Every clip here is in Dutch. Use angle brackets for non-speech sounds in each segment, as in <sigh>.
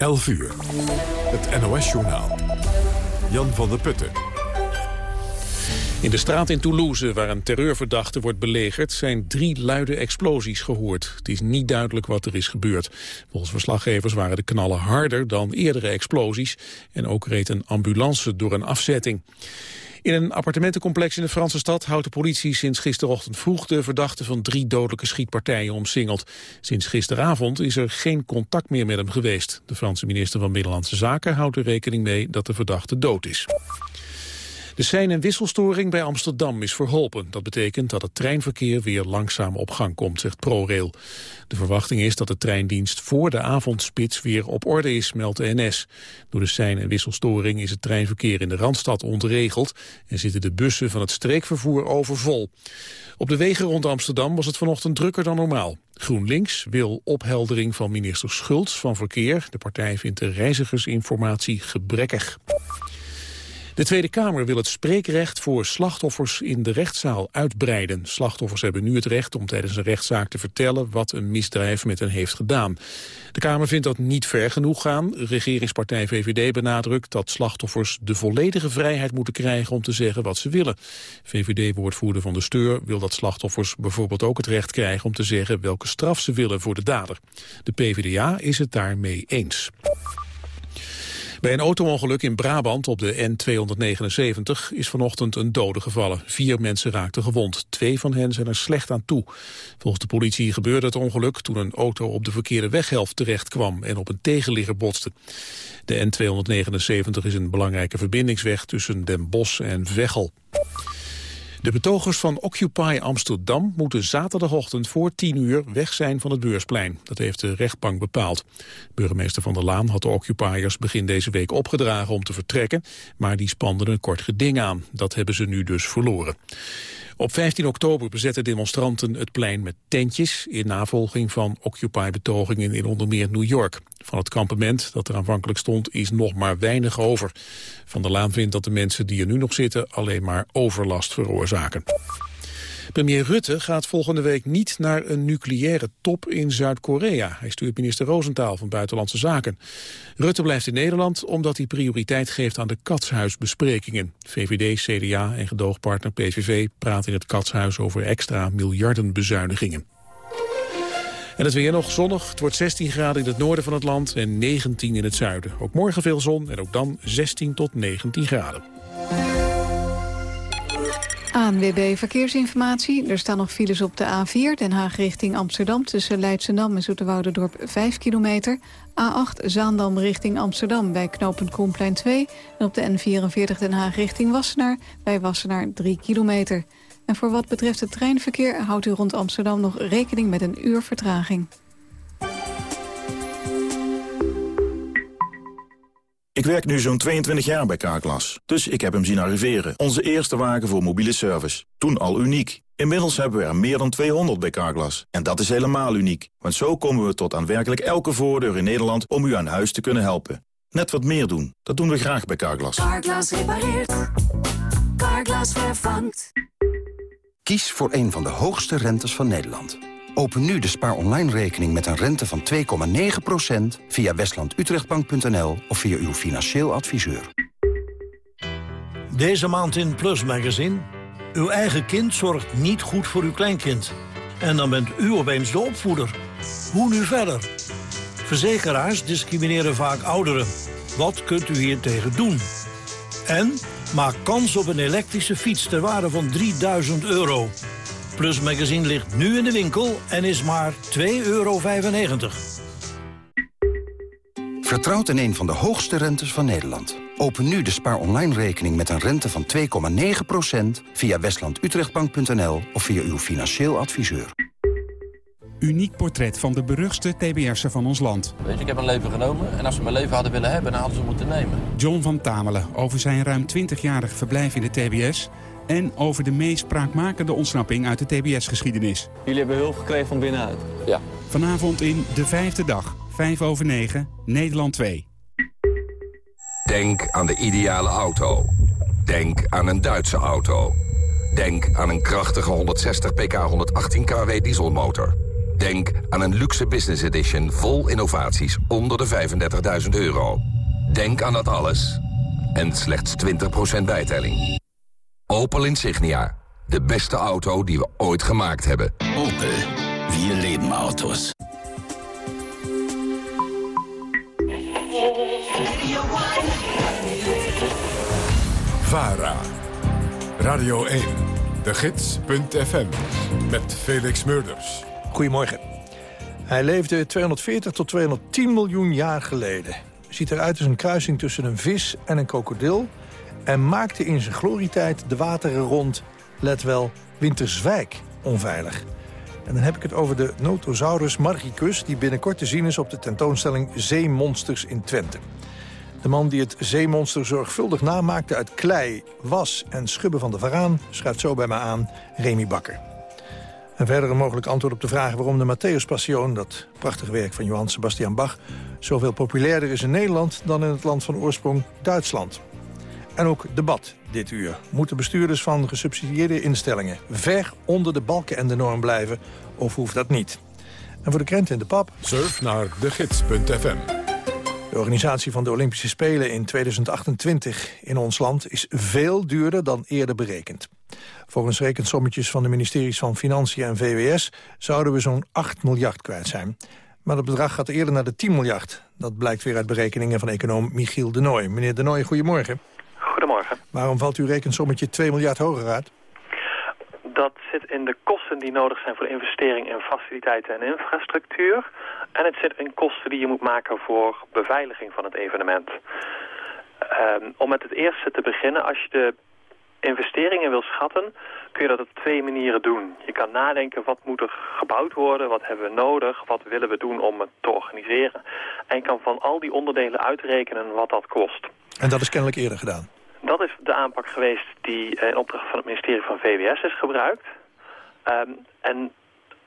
11 uur. Het NOS-journaal. Jan van der Putten. In de straat in Toulouse, waar een terreurverdachte wordt belegerd... zijn drie luide explosies gehoord. Het is niet duidelijk wat er is gebeurd. Volgens verslaggevers waren de knallen harder dan eerdere explosies... en ook reed een ambulance door een afzetting. In een appartementencomplex in de Franse stad houdt de politie sinds gisterochtend vroeg de verdachte van drie dodelijke schietpartijen omsingeld. Sinds gisteravond is er geen contact meer met hem geweest. De Franse minister van Binnenlandse Zaken houdt er rekening mee dat de verdachte dood is. De sein- en wisselstoring bij Amsterdam is verholpen. Dat betekent dat het treinverkeer weer langzaam op gang komt, zegt ProRail. De verwachting is dat de treindienst voor de avondspits weer op orde is, meldt de NS. Door de sein- en wisselstoring is het treinverkeer in de Randstad ontregeld... en zitten de bussen van het streekvervoer overvol. Op de wegen rond Amsterdam was het vanochtend drukker dan normaal. GroenLinks wil opheldering van minister Schultz van Verkeer. De partij vindt de reizigersinformatie gebrekkig. De Tweede Kamer wil het spreekrecht voor slachtoffers in de rechtszaal uitbreiden. Slachtoffers hebben nu het recht om tijdens een rechtszaak te vertellen wat een misdrijf met hen heeft gedaan. De Kamer vindt dat niet ver genoeg gaan. Regeringspartij VVD benadrukt dat slachtoffers de volledige vrijheid moeten krijgen om te zeggen wat ze willen. VVD-woordvoerder van de Steur wil dat slachtoffers bijvoorbeeld ook het recht krijgen om te zeggen welke straf ze willen voor de dader. De PvdA is het daarmee eens. Bij een autoongeluk in Brabant op de N279 is vanochtend een dode gevallen. Vier mensen raakten gewond. Twee van hen zijn er slecht aan toe. Volgens de politie gebeurde het ongeluk toen een auto op de verkeerde weghelft terecht kwam en op een tegenligger botste. De N279 is een belangrijke verbindingsweg tussen Den Bosch en Veghel. De betogers van Occupy Amsterdam moeten zaterdagochtend voor 10 uur weg zijn van het beursplein. Dat heeft de rechtbank bepaald. Burgemeester Van der Laan had de occupiers begin deze week opgedragen om te vertrekken, maar die spanden een kort geding aan. Dat hebben ze nu dus verloren. Op 15 oktober bezetten demonstranten het plein met tentjes... in navolging van Occupy-betogingen in onder meer New York. Van het kampement dat er aanvankelijk stond is nog maar weinig over. Van der Laan vindt dat de mensen die er nu nog zitten... alleen maar overlast veroorzaken. Premier Rutte gaat volgende week niet naar een nucleaire top in Zuid-Korea. Hij stuurt minister Roosentaal van Buitenlandse Zaken. Rutte blijft in Nederland omdat hij prioriteit geeft aan de katshuisbesprekingen. VVD, CDA en gedoogpartner PVV praten in het katshuis over extra miljardenbezuinigingen. En het weer nog zonnig. Het wordt 16 graden in het noorden van het land en 19 in het zuiden. Ook morgen veel zon en ook dan 16 tot 19 graden. ANWB Verkeersinformatie. Er staan nog files op de A4, Den Haag richting Amsterdam... tussen Leidschendam en Zoeterwouderdorp 5 kilometer. A8 Zaandam richting Amsterdam bij knooppunt Koenplein 2. En op de N44 Den Haag richting Wassenaar bij Wassenaar 3 kilometer. En voor wat betreft het treinverkeer houdt u rond Amsterdam nog rekening met een uur vertraging. Ik werk nu zo'n 22 jaar bij Carglass, dus ik heb hem zien arriveren. Onze eerste wagen voor mobiele service. Toen al uniek. Inmiddels hebben we er meer dan 200 bij Carglass. En dat is helemaal uniek, want zo komen we tot aan werkelijk elke voordeur in Nederland om u aan huis te kunnen helpen. Net wat meer doen, dat doen we graag bij Carglass. Carglass repareert. Carglass vervangt. Kies voor een van de hoogste rentes van Nederland. Open nu de Spaar Online rekening met een rente van 2,9% via westlandutrechtbank.nl of via uw financieel adviseur. Deze maand in Plus Magazine. Uw eigen kind zorgt niet goed voor uw kleinkind. En dan bent u opeens de opvoeder. Hoe nu verder? Verzekeraars discrimineren vaak ouderen. Wat kunt u hier tegen doen? En maak kans op een elektrische fiets ter waarde van 3000 euro. Plus Magazine ligt nu in de winkel en is maar 2,95 euro. Vertrouwt in een van de hoogste rentes van Nederland. Open nu de Spaar Online rekening met een rente van 2,9% via westlandutrechtbank.nl of via uw financieel adviseur. Uniek portret van de beruchtste TBS'er van ons land. Weet je, ik heb een leven genomen en als ze mijn leven hadden willen hebben, dan hadden ze moeten nemen. John van Tamelen over zijn ruim 20-jarig verblijf in de TBS en over de meest spraakmakende ontsnapping uit de TBS-geschiedenis. Jullie hebben hulp gekregen van binnenuit? Ja. Vanavond in De Vijfde Dag, 5 over 9, Nederland 2. Denk aan de ideale auto. Denk aan een Duitse auto. Denk aan een krachtige 160 pk 118 kW dieselmotor. Denk aan een luxe business edition vol innovaties onder de 35.000 euro. Denk aan dat alles. En slechts 20% bijtelling. Opel Insignia. De beste auto die we ooit gemaakt hebben. Opel. Wir leben Autos. VARA. Radio 1. De Gids.fm. Met Felix Murders. Goedemorgen. Hij leefde 240 tot 210 miljoen jaar geleden. Ziet eruit als een kruising tussen een vis en een krokodil... en maakte in zijn glorietijd de wateren rond, let wel, Winterswijk onveilig. En dan heb ik het over de Notosaurus margicus... die binnenkort te zien is op de tentoonstelling Zeemonsters in Twente. De man die het zeemonster zorgvuldig namaakte uit klei, was en schubben van de varaan... schuift zo bij me aan Remy Bakker. Een mogelijk antwoord op de vraag waarom de Matthäus Passion... dat prachtige werk van Johann Sebastian Bach... zoveel populairder is in Nederland dan in het land van oorsprong Duitsland. En ook debat dit uur. Moeten bestuurders van gesubsidieerde instellingen... ver onder de balken en de norm blijven, of hoeft dat niet? En voor de krent in de pap... Surf naar degids.fm. De organisatie van de Olympische Spelen in 2028 in ons land is veel duurder dan eerder berekend. Volgens rekensommetjes van de ministeries van Financiën en VWS zouden we zo'n 8 miljard kwijt zijn. Maar dat bedrag gaat eerder naar de 10 miljard. Dat blijkt weer uit berekeningen van econoom Michiel de Nooy. Meneer de Nooy, goedemorgen. Waarom valt uw rekensommetje 2 miljard hoger uit? Dat zit in de kosten die nodig zijn voor investering in faciliteiten en infrastructuur. En het zit in kosten die je moet maken voor beveiliging van het evenement. Um, om met het eerste te beginnen, als je de investeringen wil schatten, kun je dat op twee manieren doen. Je kan nadenken, wat moet er gebouwd worden, wat hebben we nodig, wat willen we doen om het te organiseren. En je kan van al die onderdelen uitrekenen wat dat kost. En dat is kennelijk eerder gedaan? Dat is de aanpak geweest die in opdracht van het ministerie van VWS is gebruikt. Um, en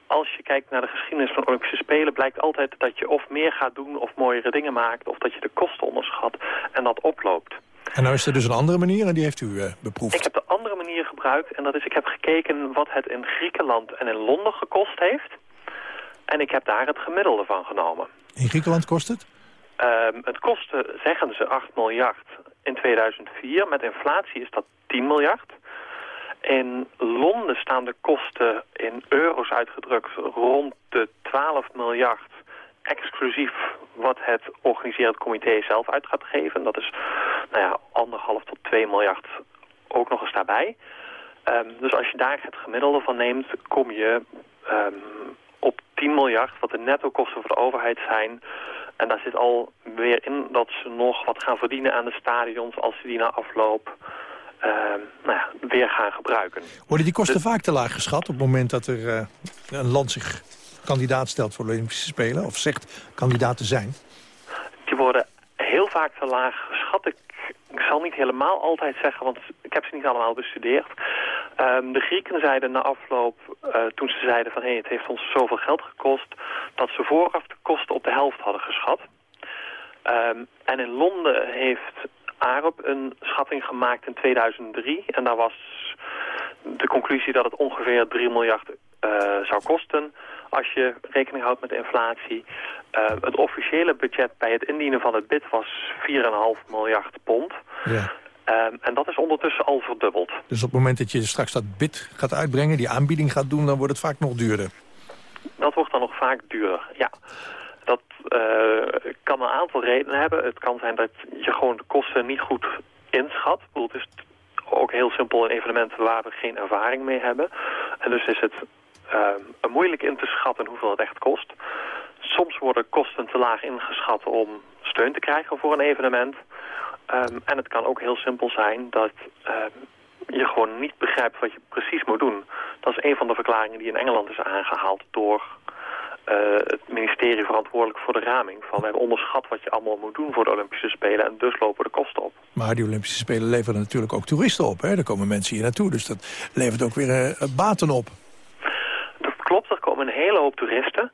als je kijkt naar de geschiedenis van Olympische Spelen... blijkt altijd dat je of meer gaat doen of mooiere dingen maakt... of dat je de kosten onderschat en dat oploopt. En nou is er dus een andere manier en die heeft u uh, beproefd. Ik heb de andere manier gebruikt en dat is... ik heb gekeken wat het in Griekenland en in Londen gekost heeft. En ik heb daar het gemiddelde van genomen. In Griekenland kost het? Um, het kostte, zeggen ze, 8 miljard in 2004. Met inflatie is dat 10 miljard. In Londen staan de kosten in euro's uitgedrukt rond de 12 miljard exclusief wat het organiserend comité zelf uit gaat geven. Dat is nou ja, anderhalf tot 2 miljard ook nog eens daarbij. Um, dus als je daar het gemiddelde van neemt, kom je um, op 10 miljard, wat de netto kosten voor de overheid zijn. En daar zit al weer in dat ze nog wat gaan verdienen aan de stadions als ze die na afloop uh, nou ja, weer gaan gebruiken. Worden die kosten vaak te laag geschat op het moment dat er uh, een land zich kandidaat stelt voor de Olympische Spelen? Of zegt kandidaat te zijn? Die worden heel vaak te laag geschat. Ik, ik zal niet helemaal altijd zeggen, want ik heb ze niet allemaal bestudeerd. Um, de Grieken zeiden na afloop, uh, toen ze zeiden van... hé, hey, het heeft ons zoveel geld gekost... dat ze vooraf de kosten op de helft hadden geschat. Um, en in Londen heeft AROP een schatting gemaakt in 2003. En daar was de conclusie dat het ongeveer 3 miljard uh, zou kosten als je rekening houdt met de inflatie. Uh, het officiële budget bij het indienen van het bid was 4,5 miljard pond. Ja. Um, en dat is ondertussen al verdubbeld. Dus op het moment dat je straks dat bid gaat uitbrengen, die aanbieding gaat doen, dan wordt het vaak nog duurder? Dat wordt dan nog vaak duurder, ja. Dat uh, kan een aantal redenen hebben. Het kan zijn dat je gewoon de kosten niet goed inschat. Ik bedoel, het is ook heel simpel een evenement waar we geen ervaring mee hebben. En dus is het uh, moeilijk in te schatten hoeveel het echt kost. Soms worden kosten te laag ingeschat om steun te krijgen voor een evenement. Um, en het kan ook heel simpel zijn dat um, je gewoon niet begrijpt wat je precies moet doen. Dat is een van de verklaringen die in Engeland is aangehaald door uh, het ministerie verantwoordelijk voor de raming. Van we onderschat wat je allemaal moet doen voor de Olympische Spelen en dus lopen de kosten op. Maar die Olympische Spelen leveren natuurlijk ook toeristen op. Hè? Er komen mensen hier naartoe, dus dat levert ook weer uh, baten op. Er toeristen.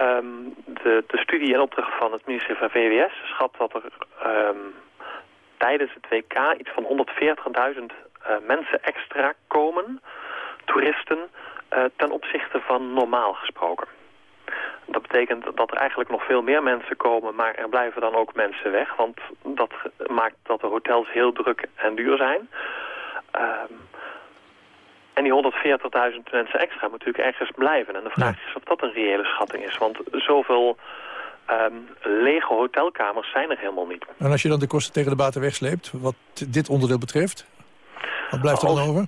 Um, de, de studie en opdracht van het ministerie van VWS schat dat er um, tijdens het WK iets van 140.000 uh, mensen extra komen, toeristen, uh, ten opzichte van normaal gesproken. dat betekent dat er eigenlijk nog veel meer mensen komen, maar er blijven dan ook mensen weg. Want dat maakt dat de hotels heel druk en duur zijn. Ehm, en die 140.000 mensen extra moet natuurlijk ergens blijven. En de vraag is of dat een reële schatting is. Want zoveel ehm, lege hotelkamers zijn er helemaal niet. En als je dan de kosten tegen de baten wegsleept, wat dit onderdeel betreft, wat blijft er dan over?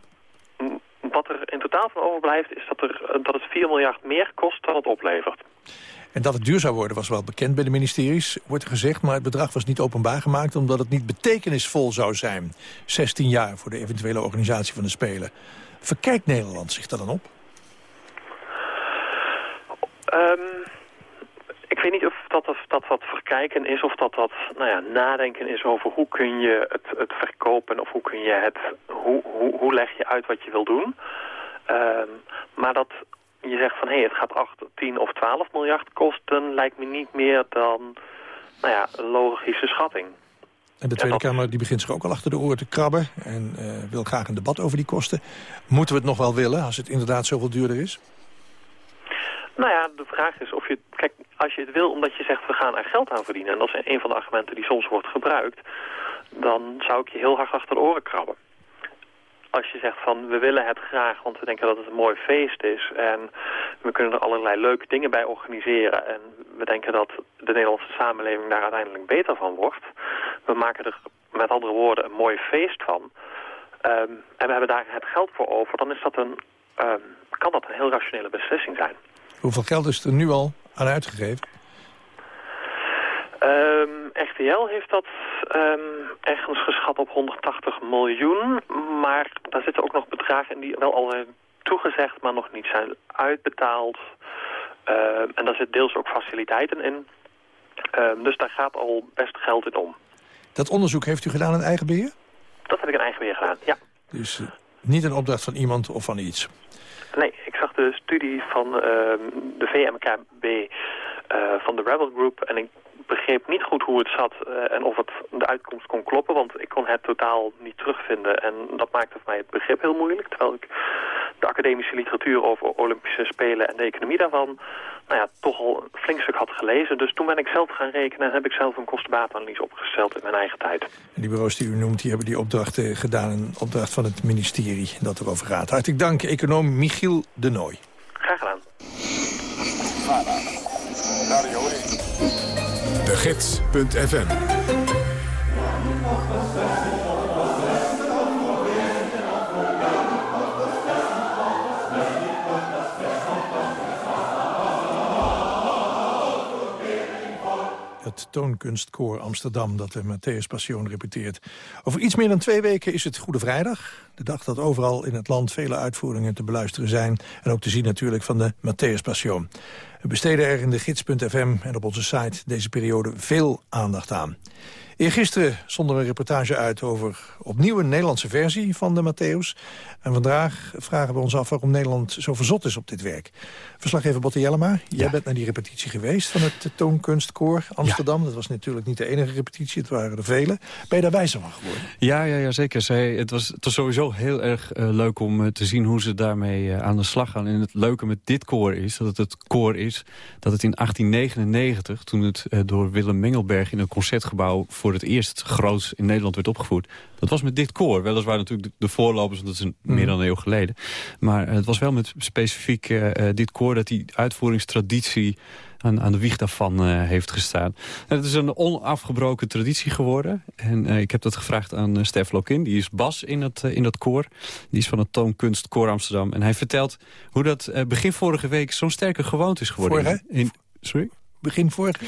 Wat er in totaal van overblijft is dat, er, dat het 4 miljard meer kost dan het oplevert. En dat het duur zou worden was wel bekend bij de ministeries, wordt er gezegd. Maar het bedrag was niet openbaar gemaakt omdat het niet betekenisvol zou zijn. 16 jaar voor de eventuele organisatie van de Spelen. Verkijkt Nederland zich daar dan op? Um, ik weet niet of dat, of dat wat verkijken is of dat dat nou ja, nadenken is over hoe kun je het, het verkopen of hoe kun je het, hoe, hoe, hoe leg je uit wat je wil doen. Um, maar dat je zegt van hé, hey, het gaat 8, 10 of 12 miljard kosten, lijkt me niet meer dan nou ja, een logische schatting. En de Tweede Kamer die begint zich ook al achter de oren te krabben... en uh, wil graag een debat over die kosten. Moeten we het nog wel willen als het inderdaad zoveel duurder is? Nou ja, de vraag is of je... Kijk, als je het wil omdat je zegt we gaan er geld aan verdienen... en dat is een van de argumenten die soms wordt gebruikt... dan zou ik je heel hard achter de oren krabben als je zegt van we willen het graag, want we denken dat het een mooi feest is. En we kunnen er allerlei leuke dingen bij organiseren. En we denken dat de Nederlandse samenleving daar uiteindelijk beter van wordt. We maken er met andere woorden een mooi feest van. Um, en we hebben daar het geld voor over. Dan is dat een, um, kan dat een heel rationele beslissing zijn. Hoeveel geld is er nu al aan uitgegeven? Um, ehm, RTL heeft dat um, ergens geschat op 180 miljoen. Maar daar zitten ook nog bedragen in die wel al zijn toegezegd, maar nog niet zijn uitbetaald. Um, en daar zit deels ook faciliteiten in. dus daar gaat al best geld in om. Dat onderzoek heeft u gedaan in eigen beheer? Dat heb ik in eigen beheer gedaan, ja. Dus uh, niet een opdracht van iemand of van iets? Nee, ik zag de studie van de VMKB uh, van de Rebel Group en ik begreep niet goed hoe het zat uh, en of het de uitkomst kon kloppen, want ik kon het totaal niet terugvinden. En dat maakte voor mij het begrip heel moeilijk, terwijl ik de academische literatuur over Olympische Spelen en de economie daarvan nou ja, toch al een flink stuk had gelezen. Dus toen ben ik zelf gaan rekenen en heb ik zelf een kostenbaatanalyse opgesteld in mijn eigen tijd. En die bureaus die u noemt, die hebben die opdrachten gedaan, een opdracht van het ministerie dat erover gaat. Hartelijk dank, econoom Michiel de Nooy. Graag gedaan. Gids.fm het Toonkunstkoor Amsterdam... dat de Matthäus Passion repeteert. Over iets meer dan twee weken is het Goede Vrijdag. De dag dat overal in het land vele uitvoeringen te beluisteren zijn... en ook te zien natuurlijk van de Matthäus Passion. We besteden er in de gids.fm en op onze site deze periode veel aandacht aan. Eergisteren zonder een reportage uit over opnieuw een Nederlandse versie van de Matthäus. En vandaag vragen we ons af waarom Nederland zo verzot is op dit werk. Verslaggever Botte Jellema, jij bent naar die repetitie geweest van het Toonkunstkoor Amsterdam. Dat was natuurlijk niet de enige repetitie, het waren er vele. Ben je daar wijzer van geworden? Ja, ja, ja zeker. Zij, het, was, het was sowieso heel erg uh, leuk om uh, te zien hoe ze daarmee uh, aan de slag gaan. En het leuke met dit koor is, dat het het koor is, dat het in 1899, toen het door Willem Mengelberg in een concertgebouw voor het eerst groot in Nederland werd opgevoerd. Dat was met dit koor. Weliswaar natuurlijk de, de voorlopers, want dat is een, mm. meer dan een eeuw geleden. Maar het was wel met specifiek uh, dit koor dat die uitvoeringstraditie aan, aan de wieg daarvan uh, heeft gestaan. En het is een onafgebroken traditie geworden. En uh, ik heb dat gevraagd aan Stef Lokin. Die is bas in, het, in dat koor. Die is van het Toonkunst Koor Amsterdam. En hij vertelt hoe dat begin vorige week zo'n sterke gewoonte is geworden. Vorige? In, sorry? Begin vorige?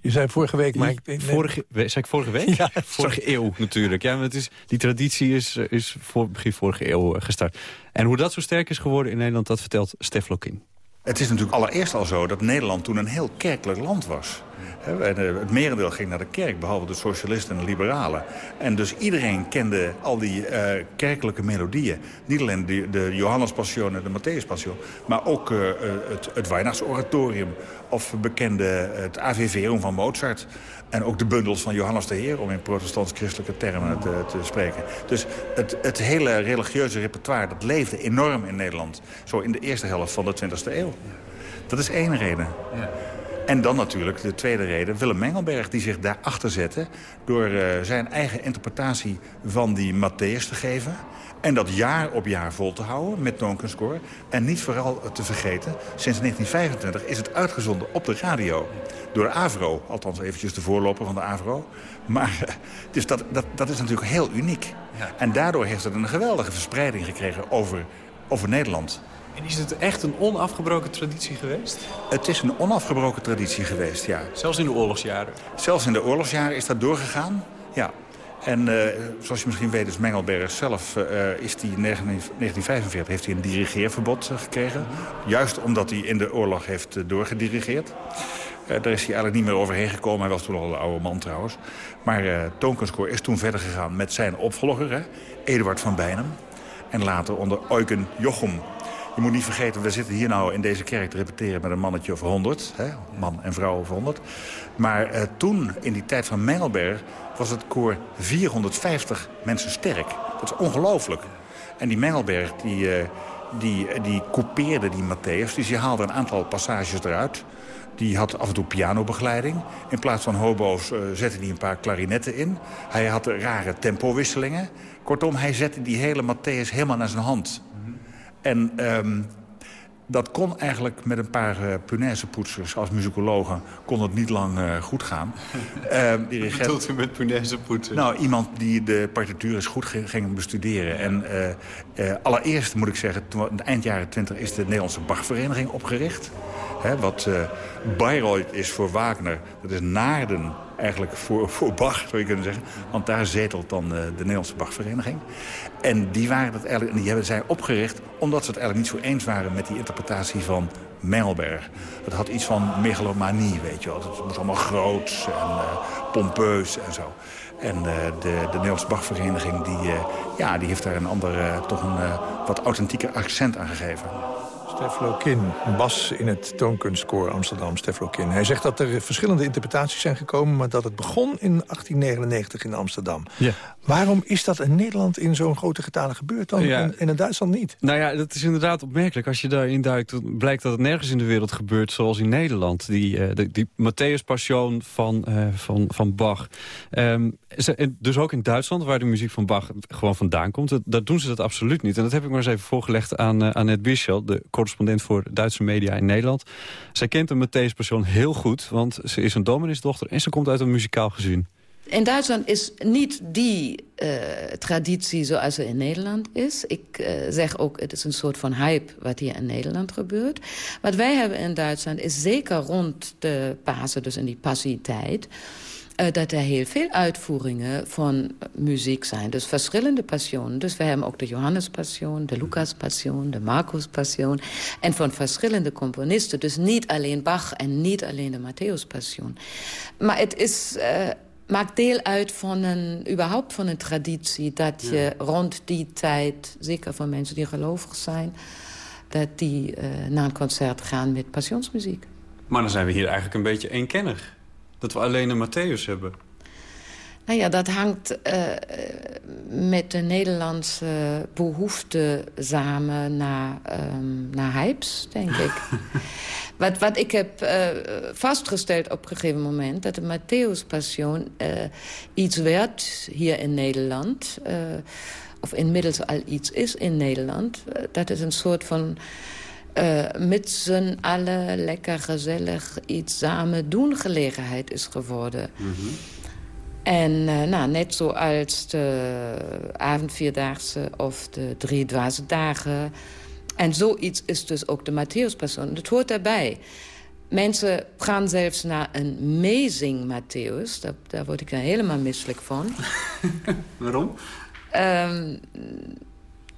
Je zei vorige week, maar ik... Nee. Vorige, zei ik vorige week? <laughs> Ja, vorige eeuw natuurlijk. Ja, maar het is, die traditie is, is voor, begin vorige eeuw gestart. En hoe dat zo sterk is geworden in Nederland, dat vertelt Stef Lokin. Het is natuurlijk allereerst al zo dat Nederland toen een heel kerkelijk land was. Het merendeel ging naar de kerk, behalve de socialisten en de liberalen. En dus iedereen kende al die uh, kerkelijke melodieën. Niet alleen de, de Johannespassion en de Matthäuspassion... maar ook uh, het, het Weihnachtsoratorium of bekende het AVV van Mozart. En ook de bundels van Johannes de Heer, om in protestants-christelijke termen te, te, spreken. Dus het, het hele religieuze repertoire, dat leefde enorm in Nederland. Zo in de eerste helft van de 20e eeuw. Dat is één reden. Ja. En dan natuurlijk de tweede reden, Willem Mengelberg... die zich daarachter zette door uh, zijn eigen interpretatie van die Matthäus te geven... En dat jaar op jaar vol te houden met Toonkunstkoor. En niet vooral te vergeten, sinds 1925 is het uitgezonden op de radio. Door de AVRO, althans eventjes de voorloper van de AVRO. Maar dus dat, dat, dat is natuurlijk heel uniek. Ja. En daardoor heeft het een geweldige verspreiding gekregen over, over Nederland. En is het echt een onafgebroken traditie geweest? Het is een onafgebroken traditie geweest, ja. Zelfs in de oorlogsjaren? Zelfs in de oorlogsjaren is dat doorgegaan, ja. En uh, zoals je misschien weet is Mengelberg zelf, uh, is die in 1945 heeft hij een dirigeerverbod uh, gekregen. Juist omdat hij in de oorlog heeft doorgedirigeerd. daar is hij eigenlijk niet meer overheen gekomen. Hij was toen al een oude man trouwens. Maar uh, Toonkunstkoor is toen verder gegaan met zijn opvolger, hè, Eduard van Bijnem. En later onder Eugen Jochem. Je moet niet vergeten, we zitten hier nou in deze kerk te repeteren met een mannetje of 100. Hè, man en vrouw of 100. Maar toen, in die tijd van Mengelberg was het koor 450 mensen sterk. Dat is ongelooflijk. En die Mengelberg, die, uh, die, die coupeerde die Matthäus. Dus die haalde een aantal passages eruit. Die had af en toe pianobegeleiding. In plaats van hobo's uh, zette hij een paar klarinetten in. Hij had rare tempowisselingen. Kortom, hij zette die hele Matthäus helemaal naar zijn hand. En um, dat kon eigenlijk met een paar uh, punaisepoetsers als muzikologen... kon het niet lang uh, goed gaan. <laughs> uh, Wat bedoelt u met punaisepoetsers? Nou, iemand die de partituur eens goed ging bestuderen. En allereerst moet ik zeggen, toen, eind jaren twintig... is de Nederlandse Bachvereniging opgericht. Hè, wat Bayreuth is voor Wagner, dat is Naarden eigenlijk voor, voor Bach, zou je kunnen zeggen. Want daar zetelt dan de Nederlandse Bachvereniging. En die, waren dat eigenlijk, die hebben zij opgericht omdat ze het eigenlijk niet zo eens waren met die interpretatie van Mengelberg. Het had iets van megalomanie, weet je wel. Het was allemaal groots en uh, pompeus en zo. En uh, de, de Nederlandse Bachvereniging die, ja, die heeft daar een ander, toch een wat authentieker accent aan gegeven. Steflo Kin, bas in het Toonkunstkoor Amsterdam, Steflo Kin. Hij zegt dat er verschillende interpretaties zijn gekomen... maar dat het begon in 1899 in Amsterdam. Ja. Waarom is dat in Nederland in zo'n grote getale gebeurd dan ja. in, in Duitsland niet? Nou ja, dat is inderdaad opmerkelijk. Als je daarin duikt, blijkt dat het nergens in de wereld gebeurt zoals in Nederland. Die, uh, die, die Matthäus-passion van, uh, van, van Bach. Um, dus ook in Duitsland, waar de muziek van Bach gewoon vandaan komt. Dat, daar doen ze dat absoluut niet. En dat heb ik maar eens even voorgelegd aan uh, Annette Bischel... de correspondent voor Duitse media in Nederland. Zij kent de Matthäus-passion heel goed, want ze is een domineesdochter... en ze komt uit een muzikaal gezin. In Duitsland is niet die uh, traditie zoals er in Nederland is. Ik uh, zeg ook, het is een soort van hype wat hier in Nederland gebeurt. Wat wij hebben in Duitsland is zeker rond de Pasen, dus in die passietijd... dat er heel veel uitvoeringen van muziek zijn. Dus verschillende passionen. Dus we hebben ook de Johannespassion, de Lucaspassion, de Marcuspassion. En van verschillende componisten. Dus niet alleen Bach en niet alleen de Matthäuspassion. Maar het is... Uh, maakt deel uit van een, überhaupt van een traditie... dat je ja. rond die tijd, zeker van mensen die gelovig zijn... dat die uh, naar een concert gaan met passionsmuziek. Maar dan zijn we hier eigenlijk een beetje eenkennig. Dat we alleen een Matthäus hebben. Nou ja, dat hangt uh, met de Nederlandse behoefte samen naar, um, naar hypes, denk ik. <laughs> wat, wat ik heb uh, vastgesteld op een gegeven moment... dat de Matthäus-passion iets werd hier in Nederland... of inmiddels al iets is in Nederland. dat is een soort van... Uh, met z'n allen lekker gezellig iets samen doen gelegenheid is geworden. Mm -hmm. En uh, nou, net zoals de avondvierdaagse of de drie dwaze dagen. En zoiets is dus ook de Matthäus-persoon. Dat hoort daarbij. Mensen gaan zelfs naar een mezing Matthäus. Daar, daar word ik er helemaal misselijk van. <laughs> Waarom? Um,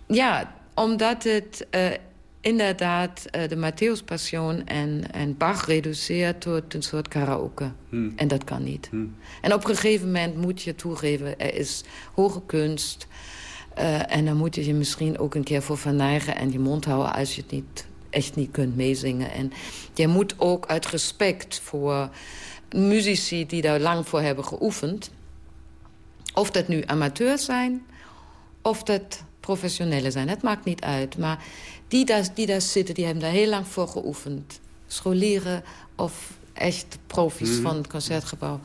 ja, omdat het uh, inderdaad uh, de Matthäus-passion en, en Bach reduceert tot een soort karaoke. Hmm. En dat kan niet. Hmm. En op een gegeven moment moet je toegeven... er is hoge kunst... Uh, en dan moet je je misschien ook een keer voor verneigen... en je mond houden als je het niet, echt niet kunt meezingen. En je moet ook uit respect voor muzici die daar lang voor hebben geoefend... of dat nu amateurs zijn, of dat professionellen zijn. Het maakt niet uit, maar die daar, die daar zitten, die hebben daar heel lang voor geoefend. scholieren of echt profis Mhm. van het Concertgebouw.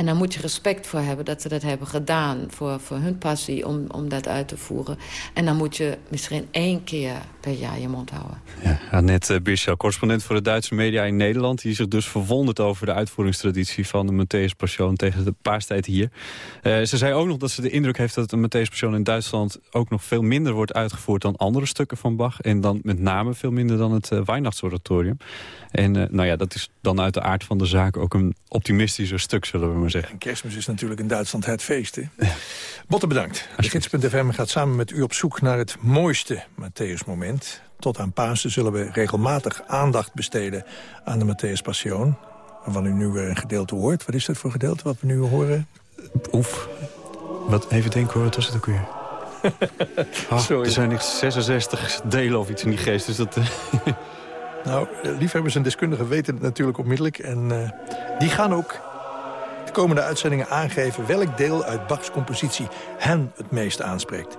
En daar moet je respect voor hebben dat ze dat hebben gedaan. Voor, voor hun passie om, om dat uit te voeren. En dan moet je misschien één keer per jaar je mond houden. Annette uh, Birschel, correspondent voor de Duitse media in Nederland... die zich dus verwondert over de uitvoeringstraditie van de Matthäus Passion... tegen de paastijd hier. Uh, ze zei ook nog dat ze de indruk heeft dat de Matthäus Passion in Duitsland... ook nog veel minder wordt uitgevoerd dan andere stukken van Bach... en dan met name veel minder dan het uh, Weihnachtsoratorium. En nou ja, dat is dan uit de aard van de zaak ook een optimistischer stuk, zullen we maar zeggen. En kerstmis is natuurlijk in Duitsland het feest, hè? Botte bedankt. De Gids.fm gaat samen met u op zoek naar het mooiste Matthäus-moment. Tot aan Pasen zullen we regelmatig aandacht besteden aan de Matthäus Passion. Waarvan u nu weer een gedeelte hoort. Wat is dat voor gedeelte wat we nu horen? Oef. Wat, even denken hoor, wat was het ook weer? <laughs> Ah. Er zijn echt 66 delen of iets in die geest, dus dat... <laughs> Nou, liefhebbers en deskundigen weten het natuurlijk onmiddellijk. En uh, die gaan ook de komende uitzendingen aangeven... welk deel uit Bachs compositie hen het meest aanspreekt.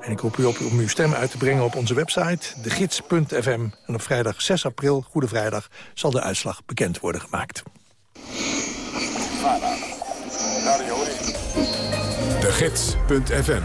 En ik roep u op om uw stem uit te brengen op onze website, degids.fm. En op vrijdag 6 april, Goede Vrijdag, zal de uitslag bekend worden gemaakt. De Gids.fm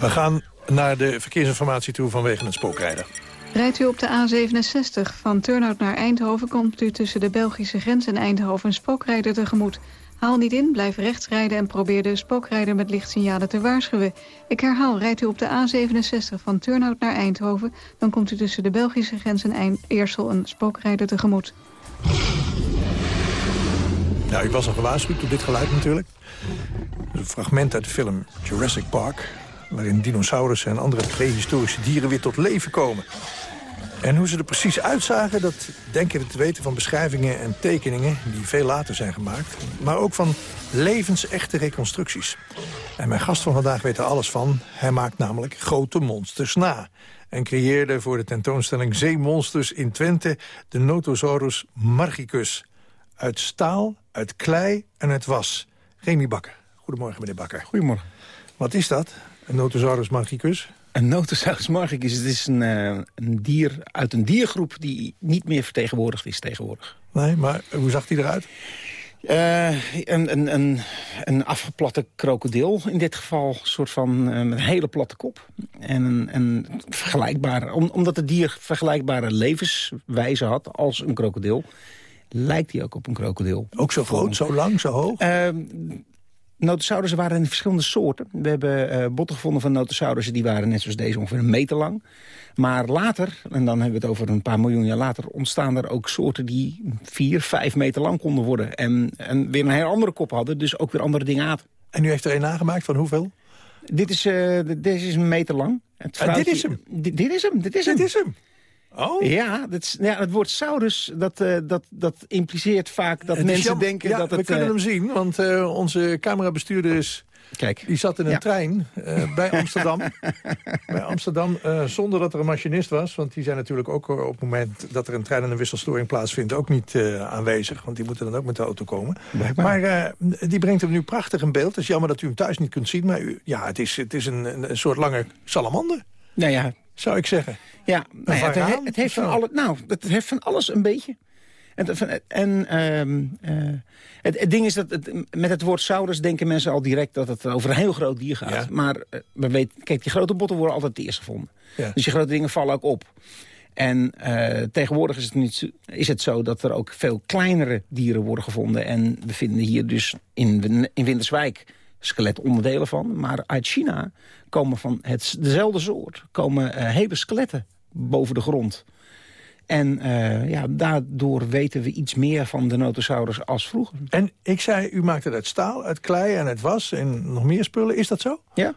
We gaan naar de verkeersinformatie toe vanwege het spookrijder. Rijdt u op de A67 van Turnhout naar Eindhoven... komt u tussen de Belgische grens en Eindhoven een spookrijder tegemoet. Haal niet in, blijf rechts rijden en probeer de spookrijder met lichtsignalen te waarschuwen. Ik herhaal, rijdt u op de A67 van Turnhout naar Eindhoven... dan komt u tussen de Belgische grens en Eind Eersel een spookrijder tegemoet. Nou, ik was al gewaarschuwd door dit geluid natuurlijk. Een fragment uit de film Jurassic Park waarin dinosaurussen en andere prehistorische dieren weer tot leven komen. En hoe ze er precies uitzagen, dat denken we te weten van beschrijvingen en tekeningen... die veel later zijn gemaakt, maar ook van levensechte reconstructies. En mijn gast van vandaag weet er alles van. Hij maakt namelijk grote monsters na. En creëerde voor de tentoonstelling Zeemonsters in Twente... de Notosaurus margicus. Uit staal, uit klei en uit was. Remy Bakker. Goedemorgen, meneer Bakker. Goedemorgen. Wat is dat, een Notosaurus margicus? Een Notosaurus margicus het is een, uh, een dier uit een diergroep die niet meer vertegenwoordigd is tegenwoordig. Nee, maar hoe zag hij eruit? Uh, een, een, een, een afgeplatte krokodil in dit geval. Een soort van met een hele platte kop. En een, een vergelijkbare, om, omdat het dier vergelijkbare levenswijze had als een krokodil... lijkt hij ook op een krokodil. Ook zo groot, zo lang, zo hoog? Uh, Notosaurussen waren in verschillende soorten. We hebben uh, botten gevonden van notosaurussen die waren net zoals deze ongeveer een meter lang. Maar later, en dan hebben we het over een paar miljoen jaar later... ontstaan er ook soorten die vier, vijf meter lang konden worden. En, en weer een heel andere kop hadden, dus ook weer andere dingen aten. En u heeft er een nagemaakt van hoeveel? Dit is, uh, dit is een meter lang. Het vrouwtje, dit is hem? Dit, dit is hem, dit is hem. Dit is hem? Oh. Ja, dat is, ja, het woord saurus, dat, uh, dat, dat impliceert vaak dat het mensen jammer, denken ja, dat het... we kunnen uh, hem zien, want uh, onze camerabestuurder is... Kijk. Die zat in een ja. trein bij Amsterdam. <laughs> bij Amsterdam, zonder dat er een machinist was. Want die zijn natuurlijk ook op het moment dat er een trein en een wisselstoring plaatsvindt... ook niet aanwezig, want die moeten dan ook met de auto komen. Blijkbaar. Maar die brengt hem nu prachtig in beeld. Het is jammer dat u hem thuis niet kunt zien. Maar u, ja, het is, het is een, een soort lange salamander. Nou ja, zou ik zeggen. Ja, nou ja het, het, heeft van alle, nou, het heeft van alles een beetje. En, en um, uh, het, het, ding is dat het, met het woord saurus denken mensen al direct dat het over een heel groot dier gaat. Ja. Maar uh, we weten, kijk, die grote botten worden altijd het eerst gevonden. Ja. Dus die grote dingen vallen ook op. En uh, tegenwoordig is het, niet, is het zo dat er ook veel kleinere dieren worden gevonden. En we vinden hier dus in, in Winterswijk skeletonderdelen van. Maar uit China komen van het, dezelfde soort komen uh, hele skeletten boven de grond. En uh, ja, daardoor weten we iets meer van de Notosaurus als vroeger. En ik zei, u maakt het uit staal, uit klei en uit was en nog meer spullen. Is dat zo? Ja.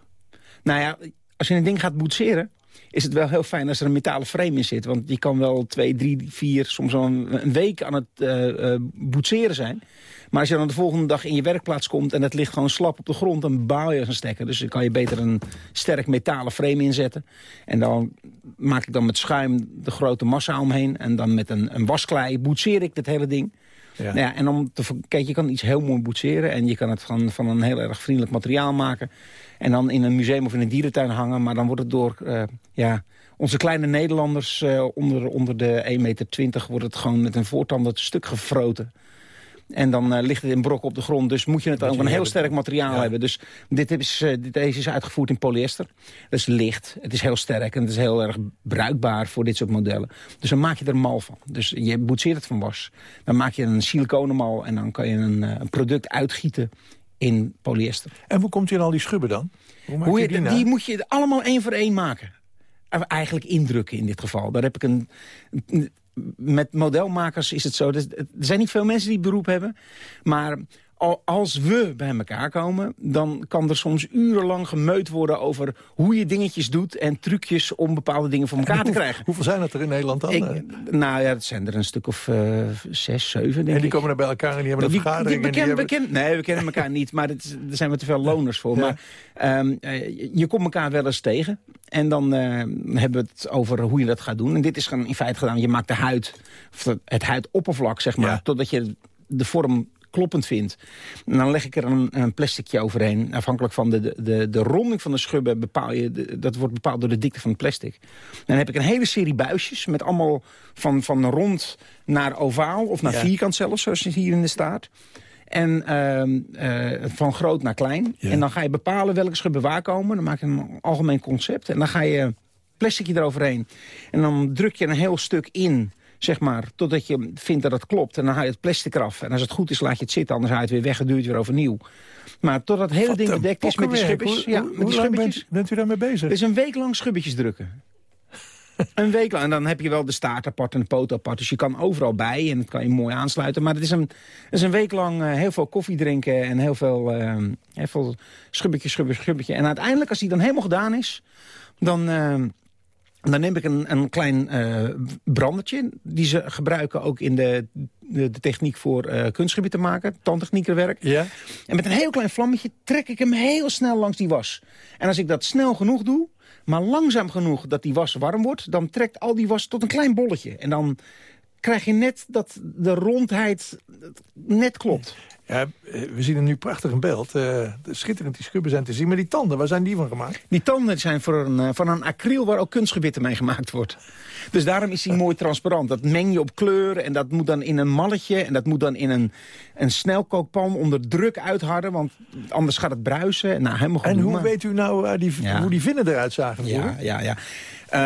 Nou ja, als je een ding gaat boetseren is het wel heel fijn als er een metalen frame in zit. Want die kan wel twee, drie, vier, soms wel een, week aan het uh, uh, boetseren zijn. Maar als je dan de volgende dag in je werkplaats komt... en het ligt gewoon slap op de grond, dan baal je als een stekker. Dus dan kan je beter een sterk metalen frame inzetten. En dan maak ik dan met schuim de grote massa omheen. En dan met een, een wasklei boetseer ik dit hele ding. Ja. Nou ja, en om te, kijk, je kan iets heel mooi boetseren... en je kan het van, van een heel erg vriendelijk materiaal maken... en dan in een museum of in een dierentuin hangen... maar dan wordt het door uh, ja, onze kleine Nederlanders uh, onder, onder de 1,20 meter... wordt het gewoon met een voortand stuk gefroten. En dan uh, ligt het in brok op de grond. Dus moet je het ook een heel sterk materiaal hebben. Dus dit is, uh, dit, deze is uitgevoerd in polyester. Dat is licht, het is heel sterk en het is heel erg bruikbaar voor dit soort modellen. Dus dan maak je er mal van. Dus je boetseert het van was. Dan maak je een siliconenmal en dan kan je een, uh, een product uitgieten in polyester. En hoe komt je in al die schubben dan? Hoe, maak hoe je die, die, die moet je allemaal één voor één maken. Eigenlijk indrukken in dit geval. Daar heb ik een, met modelmakers is het zo. Er zijn niet veel mensen die beroep hebben. Maar als we bij elkaar komen, dan kan er soms urenlang gemeut worden over hoe je dingetjes doet en trucjes om bepaalde dingen voor elkaar te krijgen. Hoeveel zijn het er in Nederland dan? Ik, nou ja, het zijn er een stuk of uh, zes, zeven, denk En die ik. komen er bij elkaar en die hebben een die, vergadering. Die, en nee, we kennen elkaar niet, maar het, er zijn we te veel loners voor. Ja. Maar um, uh, je komt elkaar wel eens tegen en dan uh, hebben we het over hoe je dat gaat doen. En dit is gewoon in feite gedaan, je maakt de huid, of het huidoppervlak, zeg maar, ja. totdat je de vorm kloppend vindt. En dan leg ik er een, een plasticje overheen. Afhankelijk van de, de, de ronding van de schubben bepaal je... De, dat wordt bepaald door de dikte van het plastic. Dan heb ik een hele serie buisjes met allemaal van, van rond naar ovaal... of naar ja. vierkant zelfs, zoals hier in de staat. En uh, uh, van groot naar klein. Ja. En dan ga je bepalen welke schubben waar komen. Dan maak je een algemeen concept. En dan ga je plasticje eroverheen. En dan druk je een heel stuk in zeg maar, totdat je vindt dat het klopt. En dan haal je het plastic eraf. En als het goed is, laat je het zitten. Anders haal je het weer weg het weer overnieuw. Maar totdat het hele Wat ding bedekt is met die schubbetjes. Hoe, ja, hoe, met die hoe lang bent, bent, u daarmee bezig? Het is een week lang schubbetjes drukken. <laughs> een week lang. En dan heb je wel de staart apart en de poot apart. Dus je kan overal bij en dat kan je mooi aansluiten. Maar het is een, het is een week lang uh, heel veel koffie drinken en heel veel, uh, heel veel schubbetje, schubbetje, schubbetje. En uiteindelijk, als die dan helemaal gedaan is, dan... Uh, dan neem ik een, een klein uh, brandertje. Die ze gebruiken ook in de, de, de techniek voor uh, kunstgebied te maken. Tandtechniekerwerk. Ja. En met een heel klein vlammetje trek ik hem heel snel langs die was. En als ik dat snel genoeg doe, maar langzaam genoeg dat die was warm wordt... dan trekt al die was tot een klein bolletje. En dan krijg je net dat de rondheid net klopt. Ja, we zien hem nu prachtig in beeld. Uh, schitterend die schubben zijn te zien. Maar die tanden, waar zijn die van gemaakt? Die tanden zijn voor een, uh, van een acryl waar ook kunstgebitten mee gemaakt wordt. Dus daarom is hij mooi transparant. Dat meng je op kleur en dat moet dan in een malletje... en dat moet dan in een, een snelkookpan onder druk uitharden... want anders gaat het bruisen. Nou, helemaal en hoe maar. weet u nou uh, die, ja. hoe die vinnen eruit zagen? Ja, ja, ja.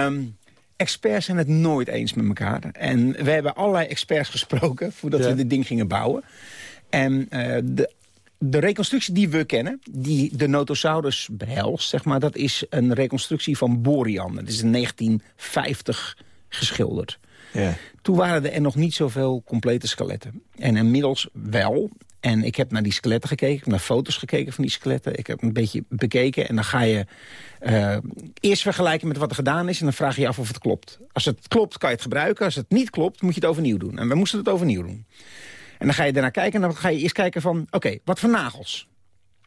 Um, experts zijn het nooit eens met elkaar. En we hebben allerlei experts gesproken voordat ja. we dit ding gingen bouwen. En uh, de, de reconstructie die we kennen, die de Notosaurus behelst, zeg maar, dat is een reconstructie van Borian. Dat is in 1950 geschilderd. Ja. Toen waren er nog niet zoveel complete skeletten. En inmiddels wel. En ik heb naar die skeletten gekeken, ik heb naar foto's gekeken van die skeletten. Ik heb een beetje bekeken en dan ga je uh, eerst vergelijken met wat er gedaan is... en dan vraag je je af of het klopt. Als het klopt, kan je het gebruiken. Als het niet klopt, moet je het overnieuw doen. En we moesten het overnieuw doen. En dan ga je daarnaar kijken en dan ga je eerst kijken van... oké, okay, wat voor nagels?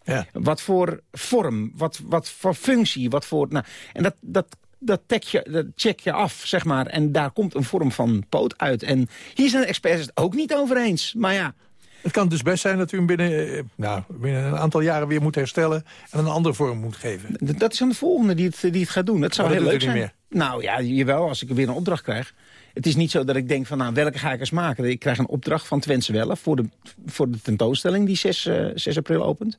Ja. Wat voor vorm? Wat, wat voor functie? Wat voor, nou, en dat, dat, dat, je, dat check je af, zeg maar. En daar komt een vorm van poot uit. En hier zijn de experts het ook niet over eens. Maar ja, het kan dus best zijn dat u hem binnen, nou, binnen een aantal jaren weer moet herstellen... en een andere vorm moet geven. Dat is aan de volgende die het, die het gaat doen. Dat zou maar heel dat leuk zijn. Meer. Nou ja, jawel, als ik weer een opdracht krijg. Het is niet zo dat ik denk van, nou, welke ga ik eens maken? Ik krijg een opdracht van Twentse Welle voor de, voor de tentoonstelling die 6, uh, 6 april opent.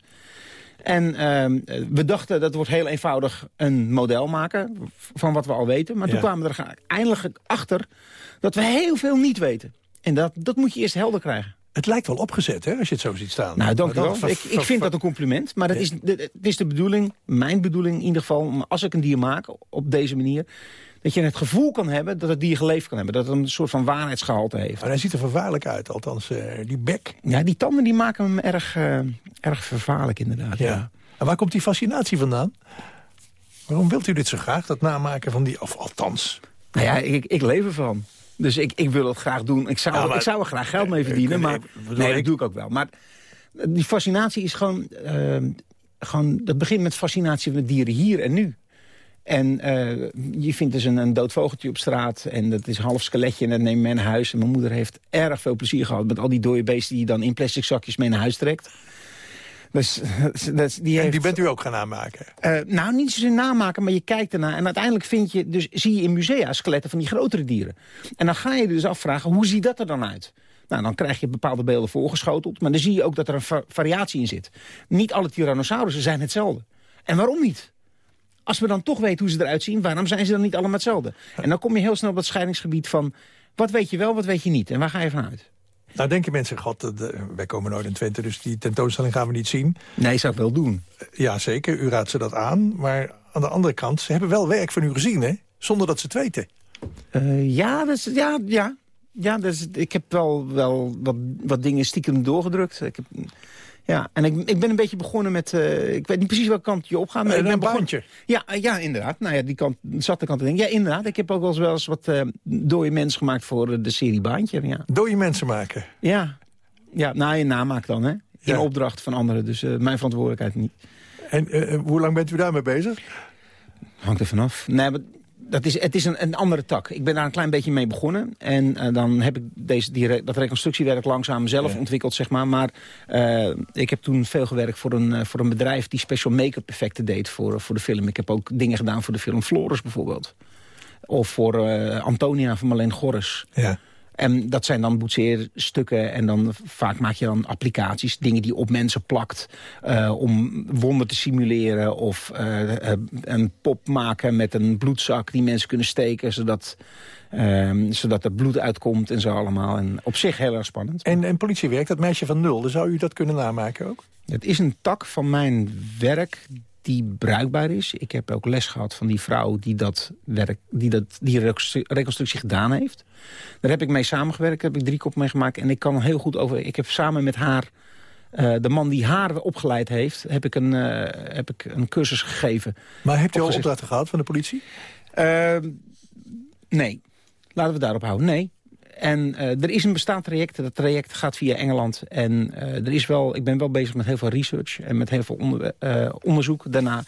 En uh, we dachten, dat wordt heel eenvoudig een model maken van wat we al weten. Maar toen kwamen we er eindelijk achter dat we heel veel niet weten. En dat, dat moet je eerst helder krijgen. Het lijkt wel opgezet, hè, als je het zo ziet staan. Nou, dank u wel. Ik, ik vind dat een compliment. Maar dat is, het is de bedoeling, mijn bedoeling in ieder geval... als ik een dier maak op deze manier... dat je het gevoel kan hebben dat het dier geleefd kan hebben. Dat het een soort van waarheidsgehalte heeft. Maar hij ziet er vervaarlijk uit, althans uh, die bek. Ja, die tanden die maken hem erg, uh, erg vervaarlijk inderdaad. Ja. ja. En waar komt die fascinatie vandaan? Waarom wilt u dit zo graag, dat namaken van die... of althans... Nou ja, ik, ik leef ervan. Dus ik, ik wil het graag doen. Ik zou, ja, maar, ik zou er graag geld mee verdienen, maar nee, ik, dat doe ik ook wel. Maar die fascinatie is gewoon, uh, gewoon... Dat begint met fascinatie met dieren hier en nu. En eh, je vindt dus een, een dood vogeltje op straat. En dat is een half skeletje en dat neemt men naar huis. En mijn moeder heeft erg veel plezier gehad... met al die dode beesten die je dan in plastic zakjes mee naar huis trekt. Dus, dus die En die bent u ook gaan aanmaken? eh, nou, niet zozeer namaken, maar je kijkt ernaar. En uiteindelijk vind je, dus zie je in musea skeletten van die grotere dieren. En dan ga je je dus afvragen, hoe ziet dat er dan uit? Nou, dan krijg je bepaalde beelden voorgeschoteld. Maar dan zie je ook dat er een va- variatie in zit. Niet alle tyrannosaurussen zijn hetzelfde. En waarom niet? Als we dan toch weten hoe ze eruit zien, waarom zijn ze dan niet allemaal hetzelfde? En dan kom je heel snel op dat scheidingsgebied van... wat weet je wel, wat weet je niet? En waar ga je vanuit? Nou denken mensen, god, de- wij komen nooit in Twente... dus die tentoonstelling gaan we niet zien. Nee, zou ik wel doen. Ja, zeker. U raadt ze dat aan. Maar aan de andere kant, ze hebben wel werk van u gezien, hè? Zonder dat ze het weten. Eh, ja, is, ja, ja. Ja, is, ik heb wel, wel wat, wat dingen stiekem doorgedrukt. Ik heb, ja, en ik, ik ben een beetje begonnen met... eh, ik weet niet precies welke kant je opgaat. Maar Eh, ik ben een begonnen- baantje. Ja, eh, ja, inderdaad. Nou ja, die kant zat de kant te denken. Ja, inderdaad. Ik heb ook wel eens, wel eens wat eh dode mensen gemaakt voor de serie Baantje. Ja, Dode mensen maken. ja. ja nou, in namaak dan, hè. In Ja. opdracht van anderen. Dus mijn verantwoordelijkheid niet. En hoe lang bent u daarmee bezig? Hangt er vanaf. Nee, maar dat is, het is een, een andere tak. Ik ben daar een klein beetje mee begonnen. En eh, dan heb ik deze, die, dat reconstructiewerk langzaam zelf Ja. ontwikkeld, zeg maar. Maar eh, ik heb toen veel gewerkt voor een, eh, voor een bedrijf... die special make-up effecten deed voor, voor de film. Ik heb ook dingen gedaan voor de film Floris bijvoorbeeld. Of voor Antonia van Marleen Gorres. Ja. En dat zijn dan boetseerstukken en dan vaak maak je dan applicaties, dingen die op mensen plakt, eh, om wonden te simuleren of eh, eh, een pop maken met een bloedzak die mensen kunnen steken, zodat, ehm, zodat er bloed uitkomt en zo allemaal. En op zich heel erg spannend. En, en politiewerk, dat meisje van nul, zou u dat kunnen namaken ook? Het is een tak van mijn werk die bruikbaar is. Ik heb ook les gehad van die vrouw die dat werk, die, dat, die reconstru- reconstructie gedaan heeft. Daar heb ik mee samengewerkt, daar heb ik drie kop mee gemaakt. En ik kan heel goed over... Ik heb samen met haar, eh, de man die haar opgeleid heeft... heb ik een, eh, heb ik een cursus gegeven. Maar hebt u al opdrachten gehad van de politie? Ehm, nee, laten we daarop houden. Nee. En eh, er is een bestaand traject. Dat traject gaat via Engeland. En eh, er is wel, ik ben wel bezig met heel veel research en met heel veel onder- eh, onderzoek daarna.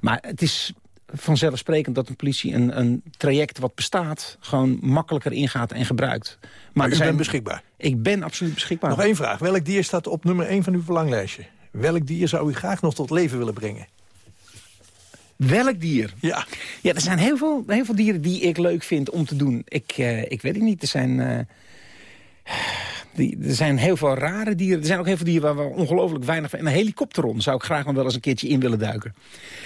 Maar het is vanzelfsprekend dat een politie een, een traject wat bestaat... gewoon makkelijker ingaat en gebruikt. Maar er u zijn- bent beschikbaar? Ik ben absoluut beschikbaar. Nog één vraag. Welk dier staat op nummer 1 van uw verlanglijstje? Welk dier zou u graag nog tot leven willen brengen? Welk dier? Ja. Ja, er zijn heel veel, heel veel dieren die ik leuk vind om te doen. Ik, eh, ik weet het niet. Er zijn, eh, die, er zijn heel veel rare dieren. Er zijn ook heel veel dieren waar we ongelooflijk weinig van... Een helikopteron zou ik graag nog wel eens een keertje in willen duiken.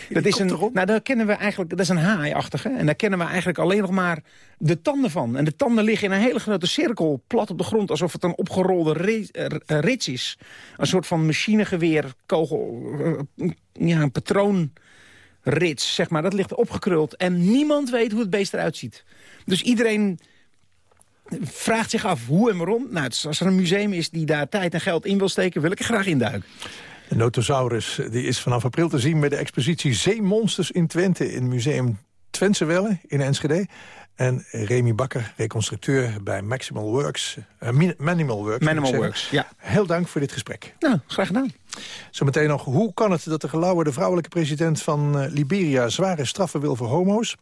Dat is een, nou, daar kennen we eigenlijk, dat is een haai-achtige. En daar kennen we eigenlijk alleen nog maar de tanden van. En de tanden liggen in een hele grote cirkel plat op de grond... alsof het een opgerolde eh, rits is. Een soort van machinegeweer, kogel, ja, een patroon rits, zeg maar. Dat ligt opgekruld en niemand weet hoe het beest eruit ziet. Dus iedereen vraagt zich af hoe en waarom. Nou, het als er een museum is die daar tijd en geld in wil steken... wil ik er graag induiken. De Notosaurus die is vanaf april te zien bij de expositie Zeemonsters in Twente... in museum Twentse Welle in Enschede. En Remy Bakker, reconstructeur bij Maximal Works. eh, Min- Manimal Works. zeggen. Works, ja. Heel dank voor dit gesprek. Nou, graag gedaan. Zometeen nog, hoe kan het dat de gelauwerde vrouwelijke president van eh, Liberia... zware straffen wil voor homo's?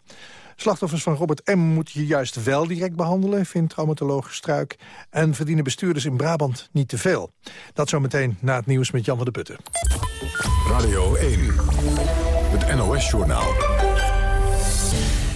Slachtoffers van Robert M. moet je juist wel direct behandelen, vindt traumatoloog Struik. En verdienen bestuurders in Brabant niet te veel. Dat zometeen na het nieuws met Jan van de Putten. Radio 1, het NOS-journaal.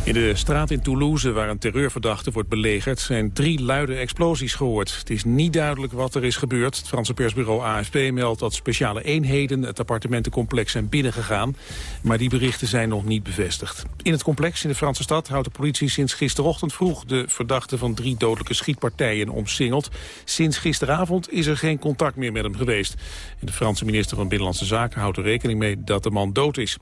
In de straat in Toulouse, waar een terreurverdachte wordt belegerd... zijn drie luide explosies gehoord. Het is niet duidelijk wat er is gebeurd. Het Franse persbureau AFP meldt dat speciale eenheden... het appartementencomplex zijn binnengegaan. Maar die berichten zijn nog niet bevestigd. In het complex in de Franse stad houdt de politie sinds gisterochtend vroeg... de verdachte van drie dodelijke schietpartijen omsingeld. Sinds gisteravond is er geen contact meer met hem geweest. De Franse minister van Binnenlandse Zaken houdt er rekening mee... dat de man dood is.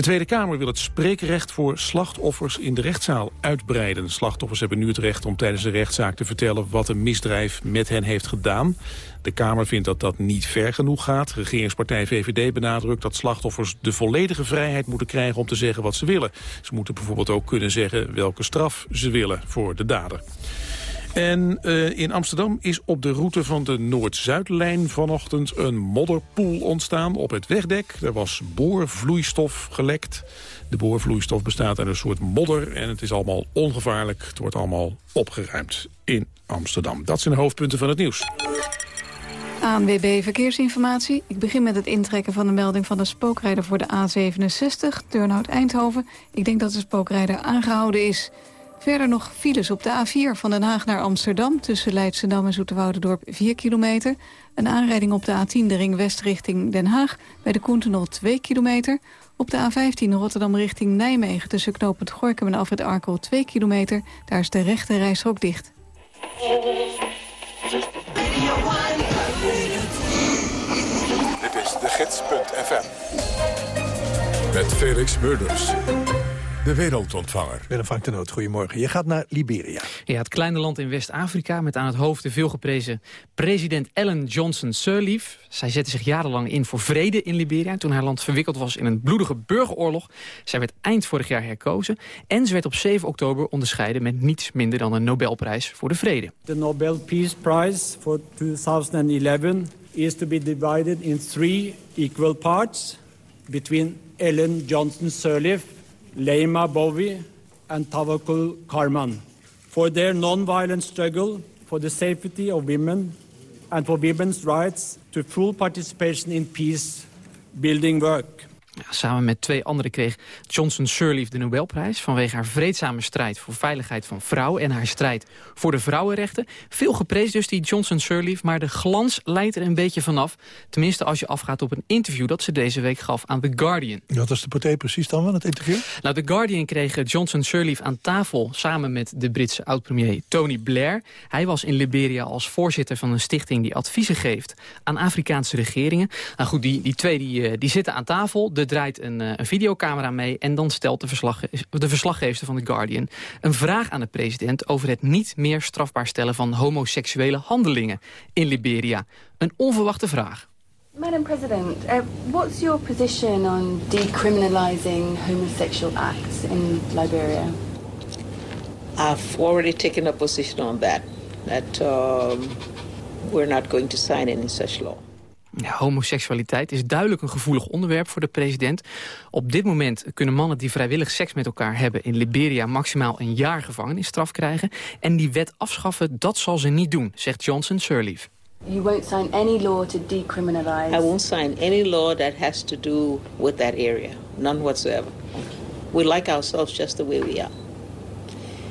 De Tweede Kamer wil het spreekrecht voor slachtoffers in de rechtszaal uitbreiden. Slachtoffers hebben nu het recht om tijdens de rechtszaak te vertellen wat een misdrijf met hen heeft gedaan. De Kamer vindt dat dat niet ver genoeg gaat. Regeringspartij VVD benadrukt dat slachtoffers de volledige vrijheid moeten krijgen om te zeggen wat ze willen. Ze moeten bijvoorbeeld ook kunnen zeggen welke straf ze willen voor de dader. En uh, in Amsterdam is op de route van de Noord-Zuidlijn vanochtend een modderpoel ontstaan op het wegdek. Er was boorvloeistof gelekt. De boorvloeistof bestaat uit een soort modder en het is allemaal ongevaarlijk. Het wordt allemaal opgeruimd in Amsterdam. Dat zijn de hoofdpunten van het nieuws. ANWB Verkeersinformatie. Ik begin met het intrekken van de melding van de spookrijder voor de A67, Turnhout-Eindhoven. Ik denk dat de spookrijder aangehouden is. Verder nog files op de A4 van Den Haag naar Amsterdam... tussen Leidschendam en Zoeterwoudendorp 4 kilometer. Een aanrijding op de A10 de ring west richting Den Haag... bij de Koentenol 2 kilometer. Op de A15 Rotterdam richting Nijmegen... tussen knooppunt Gorkum en Alfred Arkel 2 kilometer. Daar is de rechte rijstrook dicht. Dit is de gids.fm. Met Felix Murders. De wereldontvanger. Willem van de Noot, goedemorgen. Je gaat naar Liberia. Ja, het kleine land in West-Afrika met aan het hoofd de veelgeprezen president Ellen Johnson Sirleaf. Zij zette zich jarenlang in voor vrede in Liberia toen haar land verwikkeld was in een bloedige burgeroorlog. Zij werd eind vorig jaar herkozen en ze werd op 7 oktober onderscheiden met niets minder dan een Nobelprijs voor de vrede. The Nobel Peace Prize for 2011 is to be divided in three equal parts between Ellen Johnson Sirleaf Leima Bowie and Tawakul Karman for their non-violent struggle for the safety of women and for women's rights to full participation in peace-building work. Samen met twee anderen kreeg Johnson Sirleaf de Nobelprijs... vanwege haar vreedzame strijd voor veiligheid van vrouwen... en haar strijd voor de vrouwenrechten. Veel geprezen dus die Johnson Sirleaf... maar de glans leidt er een beetje vanaf. Tenminste als je afgaat op een interview dat ze deze week gaf aan The Guardian. Wat was de partij precies dan van het interview? Nou, The Guardian kreeg Johnson Sirleaf aan tafel... samen met de Britse oud-premier Tony Blair. Hij was in Liberia als voorzitter van een stichting... die adviezen geeft aan Afrikaanse regeringen. Nou goed, die, die twee die, eh, die zitten aan tafel... Er draait een, eh, een videocamera mee en dan stelt de, verslag, de verslaggever van The Guardian... een vraag aan de president over het niet meer strafbaar stellen... van homoseksuele handelingen in Liberia. Een onverwachte vraag. Madam President, uh, what's your position on decriminalizing homosexual acts in Liberia? I've already taken a position on that, that um, we're not going to sign any such law. Ja, homoseksualiteit is duidelijk een gevoelig onderwerp voor de president. Op dit moment kunnen mannen die vrijwillig seks met elkaar hebben... in Liberia maximaal een jaar gevangenisstraf krijgen. En die wet afschaffen, dat zal ze niet doen, zegt Johnson Sirleaf. You won't sign any law to decriminalize? I won't sign any law that has to do with that area. None whatsoever. We like ourselves just the way we are.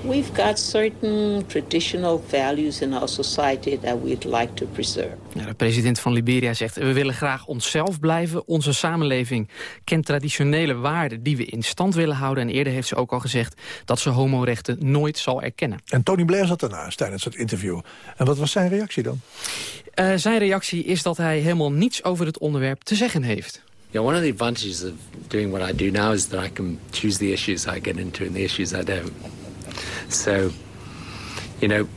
We've got certain traditional values in our society that we'd like to preserve. Ja, de president van Liberia zegt, we willen graag onszelf blijven. Onze samenleving kent traditionele waarden die we in stand willen houden. En eerder heeft ze ook al gezegd dat ze homorechten nooit zal erkennen. En Tony Blair zat ernaast tijdens het interview. En wat was zijn reactie dan? Uh, zijn reactie is dat hij helemaal niets over het onderwerp te zeggen heeft. Yeah, one of the advantages of doing what I do now is that I can choose the issues I get into and the issues I don't. So, you know,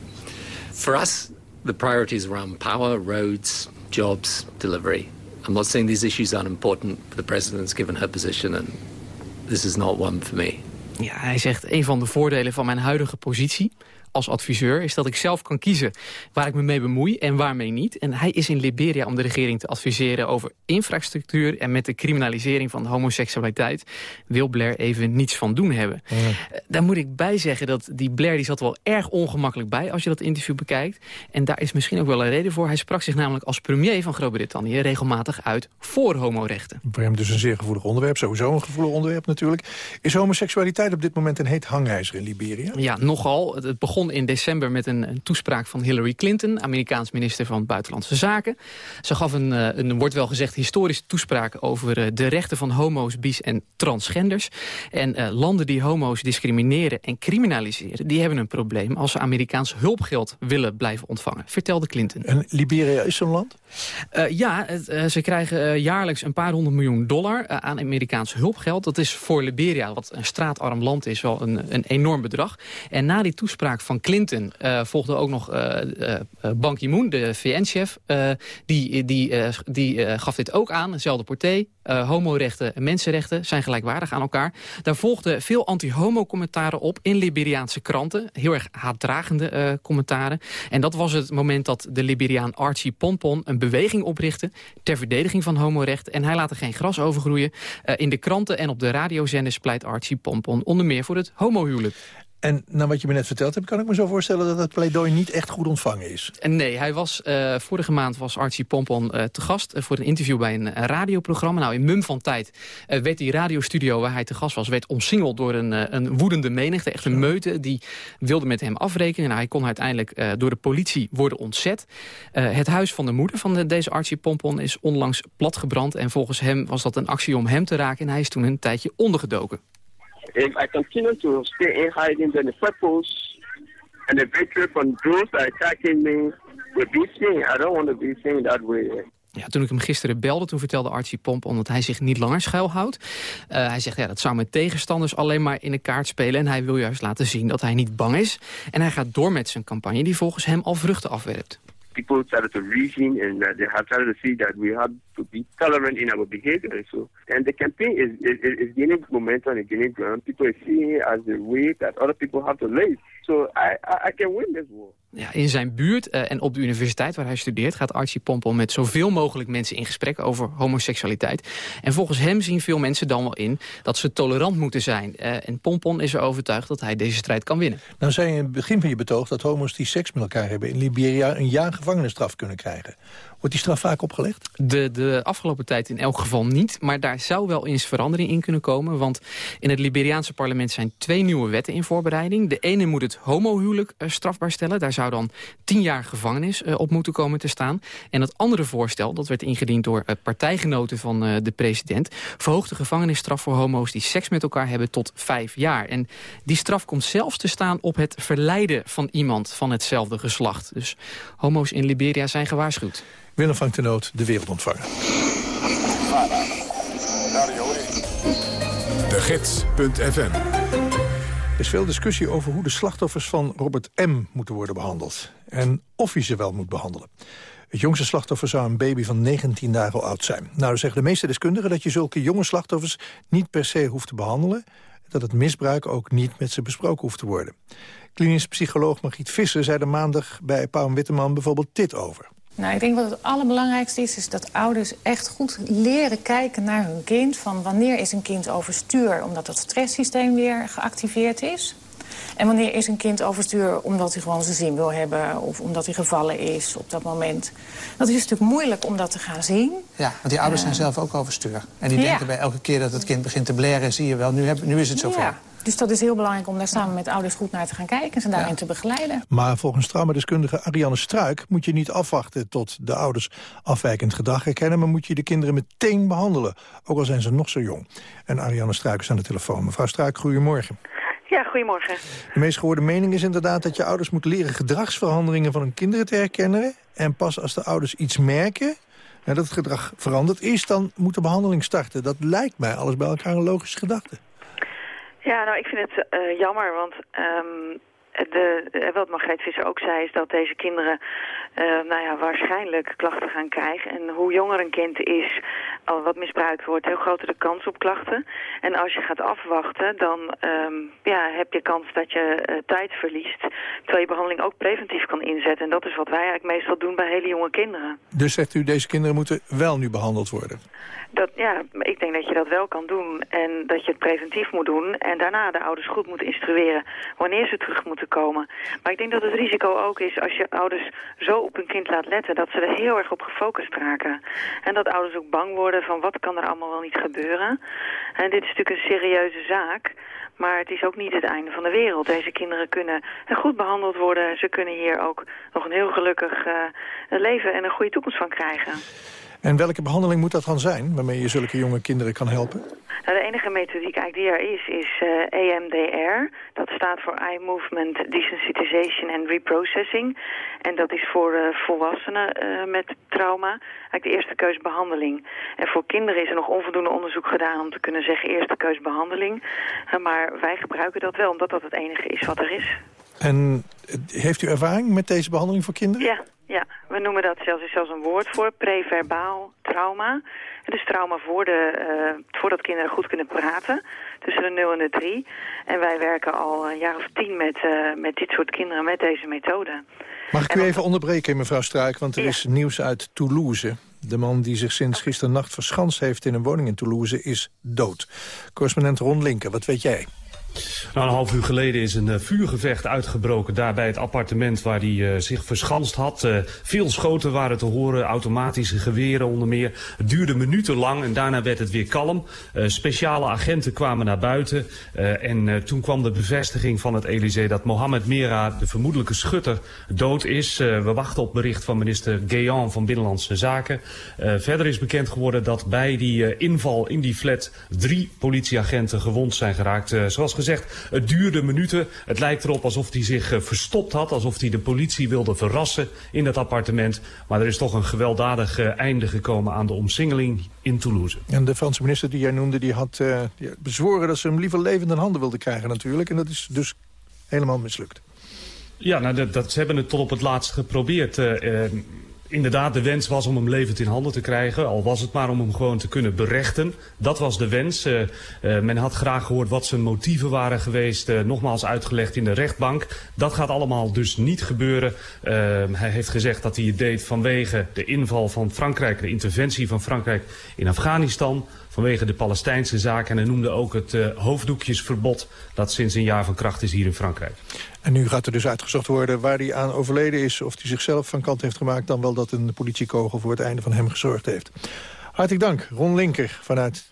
for us, the priorities around power, roads, jobs, delivery. I'm not saying these issues aren't important, but the president's given her position and this is not one for me. Ja, hij zegt een van de voordelen van mijn huidige positie als adviseur... is dat ik zelf kan kiezen waar ik me mee bemoei en waarmee niet. En hij is in Liberia om de regering te adviseren over infrastructuur... en met de criminalisering van homoseksualiteit wil Blair even niets van doen hebben. Ja. Daar moet ik bij zeggen dat die Blair die zat wel erg ongemakkelijk bij... als je dat interview bekijkt. En daar is misschien ook wel een reden voor. Hij sprak zich namelijk als premier van Groot-Brittannië... regelmatig uit voor homorechten. Voor hem dus een zeer gevoelig onderwerp. Sowieso een gevoelig onderwerp natuurlijk. Is homoseksualiteit op dit moment een heet hangijzer in Liberia? Ja, nogal. Het begon in december met een, een, toespraak van Hillary Clinton... Amerikaans minister van Buitenlandse Zaken. Ze gaf een, eh, een wordt wel gezegd, historische toespraak... over eh, de rechten van homo's, bis en transgenders. En uh, landen die homo's discrimineren en criminaliseren... die hebben een probleem als ze Amerikaans hulpgeld willen blijven ontvangen. Vertelde Clinton. En Liberia is zo'n land? Uh, ja, het, ze krijgen jaarlijks een paar honderd miljoen dollar aan Amerikaans hulpgeld. Dat is voor Liberia, wat een straatarm land is, wel een, een enorm bedrag. En na die toespraak van van Clinton volgde ook nog Ban Ki-moon, de VN-chef. die die, die gaf dit ook aan, dezelfde porté. homorechten en mensenrechten zijn gelijkwaardig aan elkaar. Daar volgden veel anti-homo-commentaren op in Liberiaanse kranten. Heel erg haatdragende commentaren. En dat was het moment dat de Liberiaan Archie Pompon een beweging oprichtte... ter verdediging van homorechten. En hij laat er geen gras over groeien. in de kranten en op de radiozenders pleit Archie Pompon onder meer voor het homohuwelijk. En naar wat je me net verteld hebt, kan ik me zo voorstellen dat het pleidooi niet echt goed ontvangen is. Nee, hij was, uh, vorige maand was Archie Pompon uh, te gast uh, voor een interview bij een, een, radioprogramma. Nou, in mum van tijd werd die radiostudio waar hij te gast was, werd omsingeld door een, een woedende menigte. Echt een meute, die wilde met hem afrekenen. Nou, hij kon uiteindelijk door de politie worden ontzet. het huis van de moeder van de, deze Archie Pompon is onlangs platgebrand. En volgens hem was dat een actie om hem te raken. En hij is toen een tijdje ondergedoken. If I continue to stay in hiding, then the purpose and the victory from those attacking me will be seen. I don't want to be seen that. Ja, toen ik hem gisteren belde, toen vertelde Archie Pomp... omdat hij zich niet langer schuilhoudt. Uh, hij zegt, ja, dat zou met tegenstanders alleen maar in de kaart spelen... en hij wil juist laten zien dat hij niet bang is. En hij gaat door met zijn campagne die volgens hem al vruchten afwerpt. People started to reason and uh, they have started to see that we have to be tolerant in our behavior. And so, and the campaign is, is, is gaining momentum and gaining ground. People are seeing it as a way that other people have to live. So I, I, I can win this war. Ja, in zijn buurt uh, en op de universiteit waar hij studeert... gaat Archie Pompon met zoveel mogelijk mensen in gesprek over homoseksualiteit. En volgens hem zien veel mensen dan wel in dat ze tolerant moeten zijn. Uh, en Pompon is er overtuigd dat hij deze strijd kan winnen. Nou zei in het begin van je betoog dat homo's die seks met elkaar hebben... in Liberia een jaar gevangenisstraf kunnen krijgen. Wordt die straf vaak opgelegd? De, de afgelopen tijd in elk geval niet. Maar daar zou wel eens verandering in kunnen komen. Want in het Liberiaanse parlement zijn twee nieuwe wetten in voorbereiding. De ene moet het homohuwelijk uh, strafbaar stellen. Daar zou dan tien jaar gevangenis uh, op moeten komen te staan. En het andere voorstel, dat werd ingediend door uh, partijgenoten van de president... verhoogt de gevangenisstraf voor homo's die seks met elkaar hebben tot vijf jaar. En die straf komt zelfs te staan op het verleiden van iemand van hetzelfde geslacht. Dus homo's in Liberia zijn gewaarschuwd. Willem van Tenoot, de wereldontvanger. De Gids.fm er is veel discussie over hoe de slachtoffers van Robert M. moeten worden behandeld. En of hij ze wel moet behandelen. Het jongste slachtoffer zou een baby van 19 dagen oud zijn. Nou, zeggen de meeste deskundigen dat je zulke jonge slachtoffers niet per se hoeft te behandelen. Dat het misbruik ook niet met ze besproken hoeft te worden. Klinisch psycholoog Margriet Visser zei er maandag bij Paul Witteman bijvoorbeeld dit over. Nou, ik denk wat het allerbelangrijkste is, is dat ouders echt goed leren kijken naar hun kind. Van wanneer is een kind overstuur omdat het stresssysteem weer geactiveerd is. En wanneer is een kind overstuur omdat hij gewoon zijn zin wil hebben... of omdat hij gevallen is op dat moment. Dat is natuurlijk moeilijk om dat te gaan zien. Ja, want die ouders zijn zelf ook overstuur. En die denken bij elke keer dat het kind begint te blaren... zie je wel, nu, heb, nu is het zover. Ja. Dus dat is heel belangrijk om daar samen met ouders goed naar te gaan kijken... en ze daarin te begeleiden. Maar volgens traumadeskundige Ariane Struik moet je niet afwachten... tot de ouders afwijkend gedrag herkennen... maar moet je de kinderen meteen behandelen, ook al zijn ze nog zo jong. En Ariane Struik is aan de telefoon. Mevrouw Struik, goedemorgen. Ja, goedemorgen. De meest gehoorde mening is inderdaad dat je ouders moeten leren... gedragsveranderingen van hun kinderen te herkennen. En pas als de ouders iets merken dat het gedrag veranderd is... dan moet de behandeling starten. Dat lijkt mij alles bij elkaar een logische gedachte. Ja, nou, ik vind het uh, jammer, want um, de, wat Margreet Visser ook zei, is dat deze kinderen uh, nou ja, waarschijnlijk klachten gaan krijgen. En hoe jonger een kind is, al wat misbruikt wordt, hoe groter de kans op klachten. En als je gaat afwachten, dan um, ja, heb je kans dat je uh, tijd verliest. Terwijl je behandeling ook preventief kan inzetten. En dat is wat wij eigenlijk meestal doen bij hele jonge kinderen. Dus zegt u, deze kinderen moeten wel nu behandeld worden? Dat, ja, ik denk dat je dat wel kan doen en dat je het preventief moet doen. En daarna de ouders goed moet instrueren wanneer ze terug moeten komen. Maar ik denk dat het risico ook is als je ouders zo op hun kind laat letten... dat ze er heel erg op gefocust raken. En dat ouders ook bang worden van wat kan er allemaal wel niet gebeuren. En dit is natuurlijk een serieuze zaak... Maar het is ook niet het einde van de wereld. Deze kinderen kunnen goed behandeld worden. Ze kunnen hier ook nog een heel gelukkig uh, leven en een goede toekomst van krijgen. En welke behandeling moet dat dan zijn, waarmee je zulke jonge kinderen kan helpen? Nou, de enige methodiek eigenlijk die er is, is uh, eh, EMDR. Dat staat voor Eye Movement Desensitization and Reprocessing. En dat is voor uh, volwassenen uh, met trauma eigenlijk de eerste keus behandeling. En voor kinderen is er nog onvoldoende onderzoek gedaan om te kunnen zeggen eerste keus behandeling. maar wij gebruiken dat wel, omdat dat het enige is wat er is. En heeft u ervaring met deze behandeling voor kinderen? Ja, ja. we noemen dat zelfs, zelfs een woord voor, preverbaal trauma. Het is trauma voor de, uh, voordat kinderen goed kunnen praten, tussen de 0 en de 3. En wij werken al een jaar of tien met, uh, met dit soort kinderen met deze methode. Mag ik u even onderbreken, mevrouw Struik, want er is nieuws uit Toulouse. De man die zich sinds gisternacht verschanst heeft in een woning in Toulouse is dood. Correspondent Ron Linken, wat weet jij? Nou, een half uur geleden is een uh, vuurgevecht uitgebroken daar bij het appartement waar hij uh, zich verschanst had. Uh, veel schoten waren te horen, automatische geweren onder meer. Het duurde minutenlang en daarna werd het weer kalm. speciale agenten kwamen naar buiten en toen kwam de bevestiging van het Elysée dat Mohamed Mera, de vermoedelijke schutter, dood is. we wachten op bericht van minister Guéant van Binnenlandse Zaken. verder is bekend geworden dat bij die inval in die flat drie politieagenten gewond zijn geraakt. zoals gezegd gezegd, het duurde minuten. Het lijkt erop alsof hij zich uh, verstopt had, alsof hij de politie wilde verrassen in dat appartement. Maar er is toch een gewelddadig uh, einde gekomen aan de omsingeling in Toulouse. En de Franse minister die jij noemde, die had uh, bezworen dat ze hem liever levend in handen wilden krijgen natuurlijk. En dat is dus helemaal mislukt. Ja, nou, dat, dat, ze hebben het tot op het laatst geprobeerd inderdaad de wens was om hem levend in handen te krijgen. Al was het maar om hem gewoon te kunnen berechten. Dat was de wens. Uh, uh, men had graag gehoord wat zijn motieven waren geweest. Uh, nogmaals uitgelegd in de rechtbank. Dat gaat allemaal dus niet gebeuren. hij heeft gezegd dat hij het deed vanwege de inval van Frankrijk. De interventie van Frankrijk in Afghanistan vanwege de Palestijnse zaak. En hij noemde ook het hoofddoekjesverbod dat sinds een jaar van kracht is hier in Frankrijk. En nu gaat er dus uitgezocht worden waar hij aan overleden is... of hij zichzelf van kant heeft gemaakt... dan wel dat een politiekogel voor het einde van hem gezorgd heeft. Hartelijk dank, Ron Linker vanuit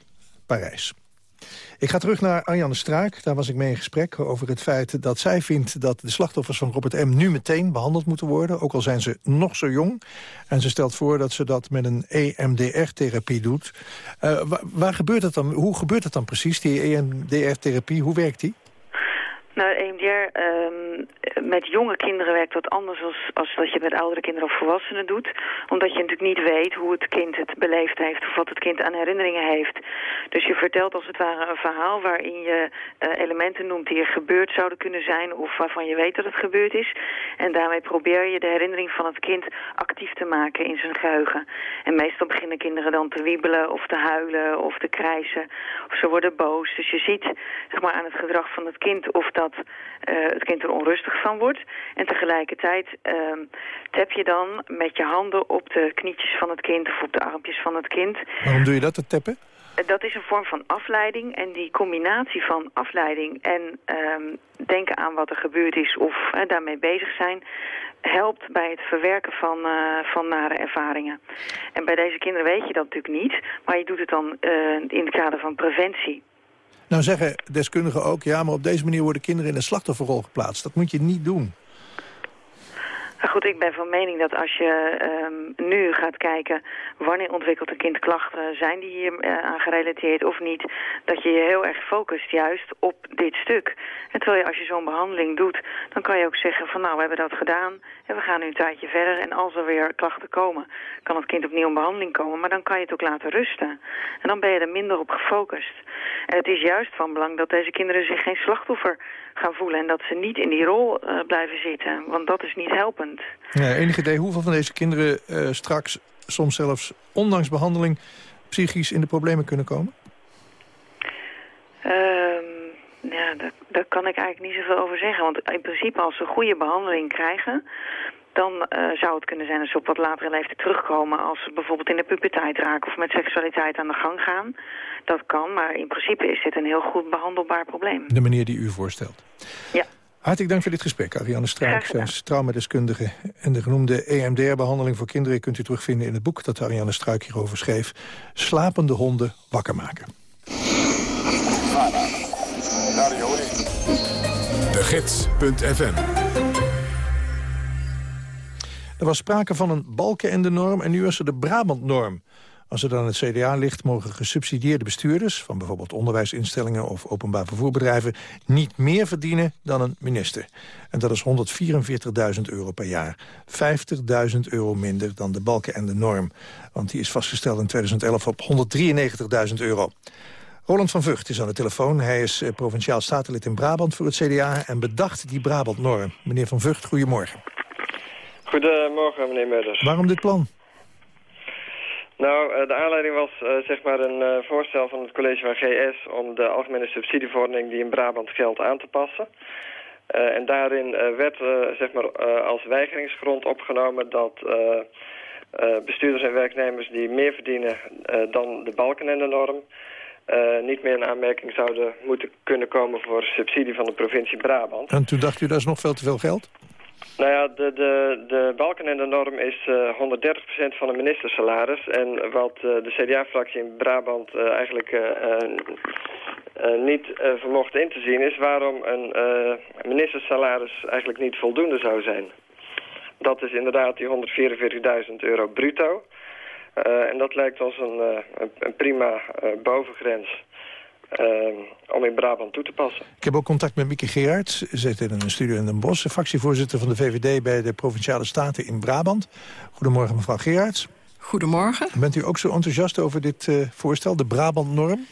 Parijs. Ik ga terug naar Arjanne Straak. Daar was ik mee in gesprek over het feit dat zij vindt... dat de slachtoffers van Robert M. nu meteen behandeld moeten worden. Ook al zijn ze nog zo jong. En ze stelt voor dat ze dat met een EMDR-therapie doet. Uh, waar, gebeurt het dan? Hoe gebeurt het dan precies, die EMDR-therapie? Hoe werkt die? Nou, EMDR, um, met jonge kinderen werkt wat anders als, als dat je met oudere kinderen of volwassenen doet. Omdat je natuurlijk niet weet hoe het kind het beleefd heeft of wat het kind aan herinneringen heeft. Dus je vertelt als het ware een verhaal waarin je uh, elementen noemt die er gebeurd zouden kunnen zijn of waarvan je weet dat het gebeurd is. En daarmee probeer je de herinnering van het kind actief te maken in zijn geheugen. En meestal beginnen kinderen dan te wiebelen of te huilen of te krijsen of ze worden boos. Dus je ziet zeg maar, aan het gedrag van het kind of dat uh, het kind er onrustig van wordt. En tegelijkertijd uh, tap je dan met je handen op de knietjes van het kind of op de armpjes van het kind. Waarom doe je dat, het tappen? Eh, dat is een vorm van afleiding en die combinatie van afleiding en um, denken aan wat er gebeurd is of uh, daarmee bezig zijn, helpt bij het verwerken van, uh, van nare ervaringen. En bij deze kinderen weet je dat natuurlijk niet, maar je doet het dan in het kader van preventie. Nou zeggen deskundigen ook, ja, maar op deze manier worden kinderen in een slachtofferrol geplaatst. Dat moet je niet doen. Goed, ik ben van mening dat als je um, nu gaat kijken wanneer ontwikkelt een kind klachten, zijn die hier uh, aan gerelateerd of niet, dat je je heel erg focust juist op dit stuk. En terwijl je als je zo'n behandeling doet, dan kan je ook zeggen van nou, we hebben dat gedaan en we gaan nu een tijdje verder. En als er weer klachten komen, kan het kind opnieuw in behandeling komen, maar dan kan je het ook laten rusten. En dan ben je er minder op gefocust. En het is juist van belang dat deze kinderen zich geen slachtoffer gaan voelen en dat ze niet in die rol uh, blijven zitten, want dat is niet helpend. Ja, enig idee hoeveel van deze kinderen uh, straks, soms zelfs ondanks behandeling, psychisch in de problemen kunnen komen? Um, ja, daar, daar kan ik eigenlijk niet zoveel over zeggen. Want in principe als ze goede behandeling krijgen... dan uh, zou het kunnen zijn dat ze op wat latere leeftijd terugkomen... als ze bijvoorbeeld in de puberteit raken of met seksualiteit aan de gang gaan. Dat kan, maar in principe is dit een heel goed behandelbaar probleem. De manier die u voorstelt. Ja. Hartelijk dank voor dit gesprek, Ariane Struik. Zij is traumadeskundige. En de genoemde EMDR-behandeling voor kinderen... kunt u terugvinden in het boek dat Ariane Struik hierover schreef. Slapende honden wakker maken. De Gids.fm Er was sprake van een balkenende-norm en nu is er de Brabant-norm. Als er dan het CDA ligt, mogen gesubsidieerde bestuurders... van bijvoorbeeld onderwijsinstellingen of openbaar vervoerbedrijven... niet meer verdienen dan een minister. En dat is 144.000 euro per jaar. 50.000 euro minder dan de balken en de norm. Want die is vastgesteld in 2011 op 193.000 euro. Roland van Vught is aan de telefoon. Hij is eh, provinciaal statenlid in Brabant voor het CDA... en bedacht die Brabant-norm. Meneer van Vught, goedemorgen. Goedemorgen, meneer Meurders. Waarom dit plan? Nou, eh, de aanleiding was uh, zeg maar een uh, voorstel van het college van GS... om de algemene subsidieverordening die in Brabant geldt aan te passen. Uh, en daarin werd zeg maar, als weigeringsgrond opgenomen dat bestuurders en werknemers... die meer verdienen dan de balken en de norm... niet meer in aanmerking zouden moeten kunnen komen voor subsidie van de provincie Brabant. En toen dacht u dat is nog veel te veel geld? Nou ja, de, de, de balken en de norm is uh, 130% van een ministersalaris. En wat uh, de CDA-fractie in Brabant uh, eigenlijk niet vermocht in te zien... is waarom een ministersalaris eigenlijk niet voldoende zou zijn. Dat is inderdaad die 144.000 euro bruto. en dat lijkt ons een, een prima bovengrens... Uh, om in Brabant toe te passen. Ik heb ook contact met Mieke Gerards. Ze zit in een studio in Den Bosch. Fractievoorzitter van de VVD bij de Provinciale Staten in Brabant. Goedemorgen mevrouw Gerards. Goedemorgen. Bent u ook zo enthousiast over dit uh, voorstel, de Brabant-norm?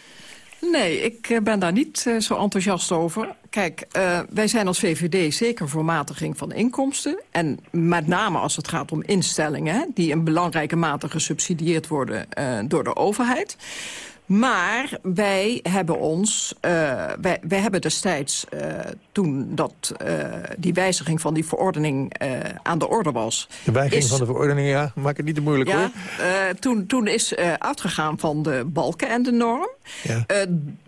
Nee, ik uh, ben daar niet uh, zo enthousiast over. Kijk, wij zijn als VVD zeker voor matiging van inkomsten. En met name als het gaat om instellingen... Hè, die in belangrijke mate gesubsidieerd worden door de overheid. Maar wij hebben ons, uh, wij, wij hebben destijds uh, toen dat, uh, die wijziging van die verordening aan de orde was. De wijziging is, van de verordening, ja, maak het niet te moeilijk ja, hoor. toen, toen is uitgegaan van de balken en de norm. Ja.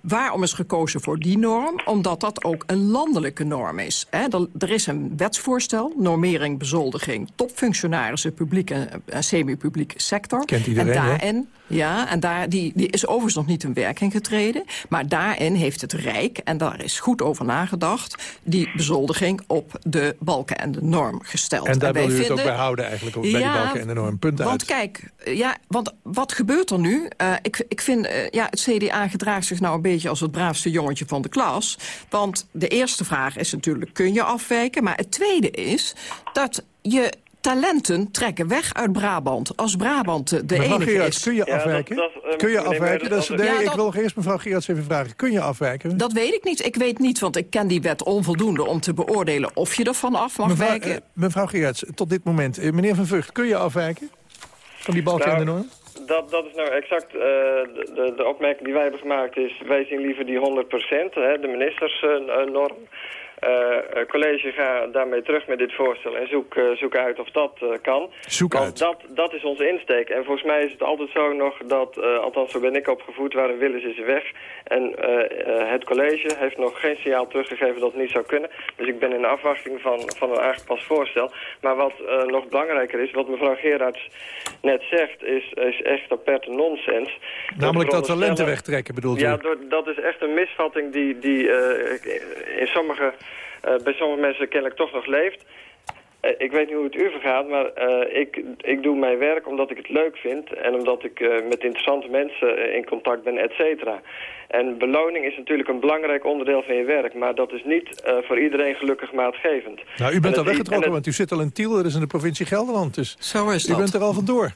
waarom is gekozen voor die norm? Omdat dat ook een landelijke norm is. Hè? Er, er, is een wetsvoorstel, normering, bezoldiging, topfunctionarissen, publieke en semi-publieke sector. Kent iedereen, en daarin, ja, en daar, die, die is overigens nog niet in werking getreden. Maar daarin heeft het Rijk, en daar is goed over nagedacht... die bezoldiging op de balken en de norm gesteld. En daar wil u vinden, het ook bij houden eigenlijk, bij ja, die balken en de norm. Punt want kijk, ja, want wat gebeurt er nu? Uh, ik, ik vind, uh, ja, het CDA gedraagt zich nou een beetje als het braafste jongetje van de klas. Want de eerste vraag is natuurlijk, kun je afwijken? Maar het tweede is dat je talenten trekken weg uit Brabant. Als Brabant de mevrouw enige Gerards, is. kun je afwijken? Ja, dat, dat, uh, kun je afwijken? Dat is, nee, ja, dat, ik wil eerst mevrouw Gerards even vragen. Kun je afwijken? Dat weet ik niet. Ik weet niet, want ik ken die wet onvoldoende... om te beoordelen of je ervan af mag mevrouw, wijken. Uh, mevrouw Gerards, tot dit moment. Uh, meneer Van Vught, kun je afwijken? Van die balken nou, en de norm? Dat, dat is nou exact de, de, de, opmerking die wij hebben gemaakt is... wij zien liever die 100 hè, de ministersnorm... Uh, college, ga daarmee terug met dit voorstel en zoek, uh, zoek uit of dat uh, kan. Zoek Want uit. Dat, dat is onze insteek. En volgens mij is het altijd zo nog dat, althans zo ben ik opgevoed, waar een wil is, is een weg. En het college heeft nog geen signaal teruggegeven dat het niet zou kunnen. Dus ik ben in afwachting van, van een aangepast voorstel. Maar wat nog belangrijker is, wat mevrouw Gerards net zegt, is, is echt aperte nonsens. Namelijk dat talenten wegtrekken, bedoelt u? Ja, door, dat is echt een misvatting die, die in sommige... Uh, bij sommige mensen kennelijk toch nog leeft. Uh, ik weet niet hoe het u vergaat, maar uh, ik, ik doe mijn werk omdat ik het leuk vind... en omdat ik met interessante mensen in contact ben, et cetera. En beloning is natuurlijk een belangrijk onderdeel van je werk... maar dat is niet voor iedereen gelukkig maatgevend. Nou, u bent al weggetrokken, het... want u zit al in Tiel, dat is in de provincie Gelderland. Dus Zo is u bent er al vandoor.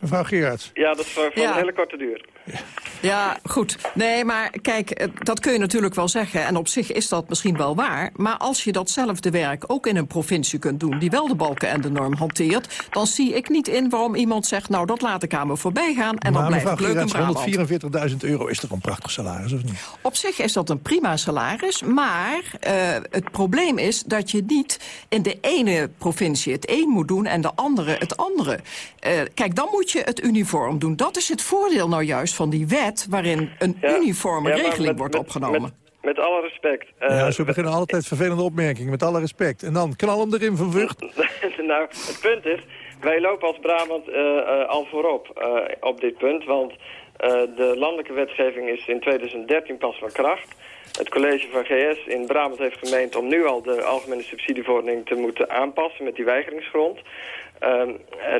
Mevrouw Gerards. Ja, dat is voor, voor ja. een hele korte duur. Ja, goed. Nee, maar kijk, dat kun je natuurlijk wel zeggen. En op zich is dat misschien wel waar. Maar als je datzelfde werk ook in een provincie kunt doen... die wel de balken en de norm hanteert... dan zie ik niet in waarom iemand zegt... nou, dat laat ik aan me voorbij gaan en maar dan blijf ik leuk in Brabant. 144.000 euro is toch een prachtig salaris, of niet? Op zich is dat een prima salaris. Maar uh, het probleem is dat je niet in de ene provincie het een moet doen... en de andere het andere. Uh, kijk, dan moet je het uniform doen. Dat is het voordeel nou juist van die wet... waarin een ja, uniforme ja, regeling met, wordt met, opgenomen. Met, met alle respect. Uh, ja, ze beginnen altijd vervelende opmerkingen, met alle respect. En dan knal hem erin van Vught. <laughs> nou, het punt is, wij lopen als Brabant uh, uh, al voorop op dit punt. Want de landelijke wetgeving is in 2013 pas van kracht. Het college van GS in Brabant heeft gemeend om nu al de algemene subsidieverordening te moeten aanpassen met die weigeringsgrond. Uh,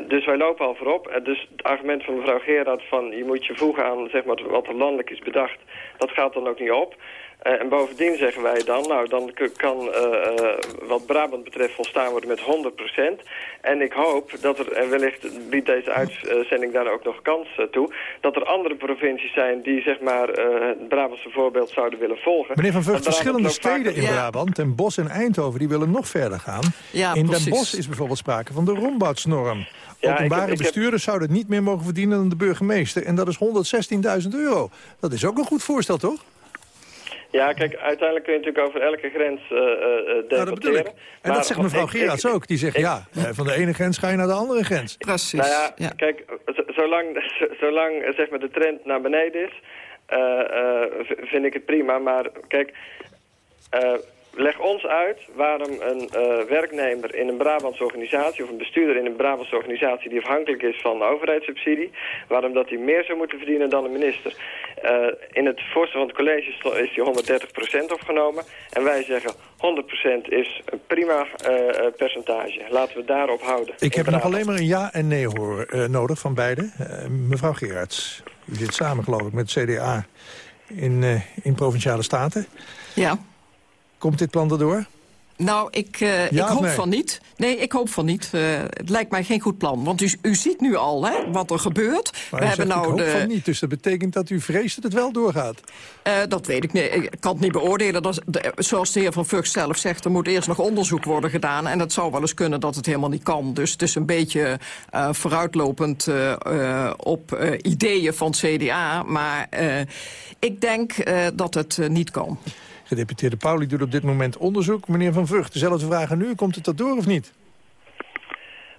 dus wij lopen al voorop. Uh, dus het argument van mevrouw Gerard van je moet je voegen aan zeg maar, wat er landelijk is bedacht, dat gaat dan ook niet op. Eh, en bovendien zeggen wij dan, nou dan kan wat Brabant betreft volstaan worden met 100%. En ik hoop dat er, en wellicht biedt deze uitzending daar ook nog kans toe, dat er andere provincies zijn die zeg maar het Brabantse voorbeeld zouden willen volgen. Meneer Van Vught, verschillende steden in Brabant, Den Bosch en Eindhoven, die willen nog verder gaan. Ja, in precies. Den Bosch is bijvoorbeeld sprake van de romboutsnorm. Ja, Openbare ik heb- ik heb- bestuurders zouden het niet meer mogen verdienen dan de burgemeester. En dat is 116.000 euro. Dat is ook een goed voorstel, toch? Ja, kijk, uiteindelijk kun je natuurlijk over elke grens eh eh, eh, debatteren. Nou, dat bedoel ik. En Maar dat zegt mevrouw Gerards ook. Die zegt, ja, van de ene grens ga je naar de andere grens. Precies. Nou ja, kijk, zolang, zolang zeg maar, de trend naar beneden is, eh, eh, vind ik het prima. Maar kijk, eh, leg ons uit waarom een eh, werknemer in een Brabantse organisatie... of een bestuurder in een Brabantse organisatie die afhankelijk is van overheidssubsidie... waarom dat hij meer zou moeten verdienen dan een minister. Eh, in het voorstel van het college is die 130% opgenomen. En wij zeggen 100% is een prima eh, percentage. Laten we daarop houden. Ik heb nog alleen maar een ja en nee hoor, eh, nodig van beide. Eh, mevrouw Gerards, u zit samen geloof ik met CDA in, eh, in Provinciale Staten. Ja. Komt dit plan erdoor? Nou, ik, eh, Ja ik hoop nee? van niet. Nee, ik hoop van niet. Eh, het lijkt mij geen goed plan. Want u, u ziet nu al hè, wat er gebeurt. Maar We hebben zegt, ik nou hoop de, van niet, dus dat betekent dat u vreest dat het wel doorgaat. Eh, dat weet ik niet. Ik kan het niet beoordelen. Dat de- zoals de heer Van Vught zelf zegt, er moet eerst nog onderzoek worden gedaan. En het zou wel eens kunnen dat het helemaal niet kan. Dus het is een beetje vooruitlopend op ideeën van CDA. Maar ik denk dat het niet kan. Gedeputeerde Pauli doet op dit moment onderzoek. Meneer Van Vught, dezelfde vraag aan u. Komt het erdoor of niet?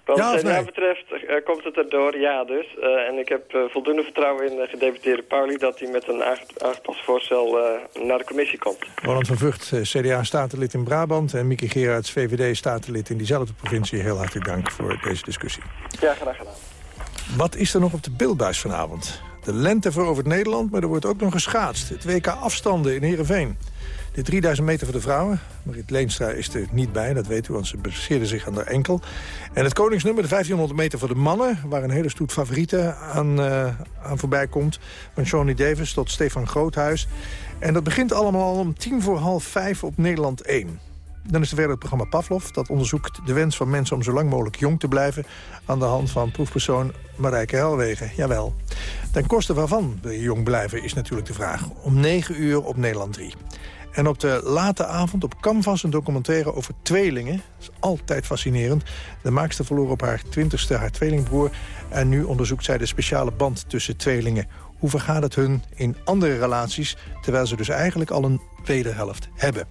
Wat Ja CDA nee? betreft eh, komt het erdoor, ja dus. Eh, en ik heb eh, voldoende vertrouwen in de gedeputeerde Pauli... dat hij met een aange- aangepast voorstel naar de commissie komt. Roland van Vught, CDA-statenlid in Brabant... en Mieke Gerards, VVD-statenlid in diezelfde provincie. Heel hartelijk dank voor deze discussie. Ja, graag gedaan. Wat is er nog op de beeldbuis vanavond? De lente verovert Nederland, maar er wordt ook nog geschaatst. Het WK afstanden in Heerenveen. De 3000 meter voor de vrouwen. Marit Leenstra is er niet bij, dat weet u, want ze blesseerde zich aan de enkel. En het koningsnummer, de 1500 meter voor de mannen... waar een hele stoet favorieten aan, eh, aan voorbij komt. Van Johnny Davis tot Stefan Groothuis. En dat begint allemaal al om tien voor half vijf op Nederland 1. Dan is er verder het programma Pavlov. Dat onderzoekt de wens van mensen om zo lang mogelijk jong te blijven... aan de hand van proefpersoon Marijke Helwegen. Jawel. Ten koste waarvan wil je jong blijven, is natuurlijk de vraag. Om 9 uur op Nederland 3. En op de late avond op Canvas een documentaire over tweelingen. Dat is altijd fascinerend. De maakster verloor op haar twintigste haar tweelingbroer... en nu onderzoekt zij de speciale band tussen tweelingen. Hoe vergaat het hun in andere relaties... terwijl ze dus eigenlijk al een wederhelft hebben.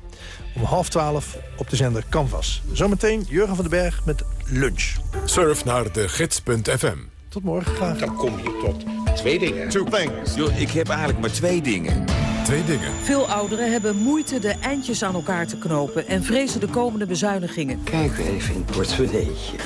Om half twaalf op de zender Canvas. Zometeen Jurgen van den Berg met lunch. Surf naar de gids.fm. Tot morgen graag. Dan kom je tot twee dingen. Two things. Yo, ik heb eigenlijk maar twee dingen. Twee dingen. Veel ouderen hebben moeite de eindjes aan elkaar te knopen... en vrezen de komende bezuinigingen. Kijk even in het portemonneetje.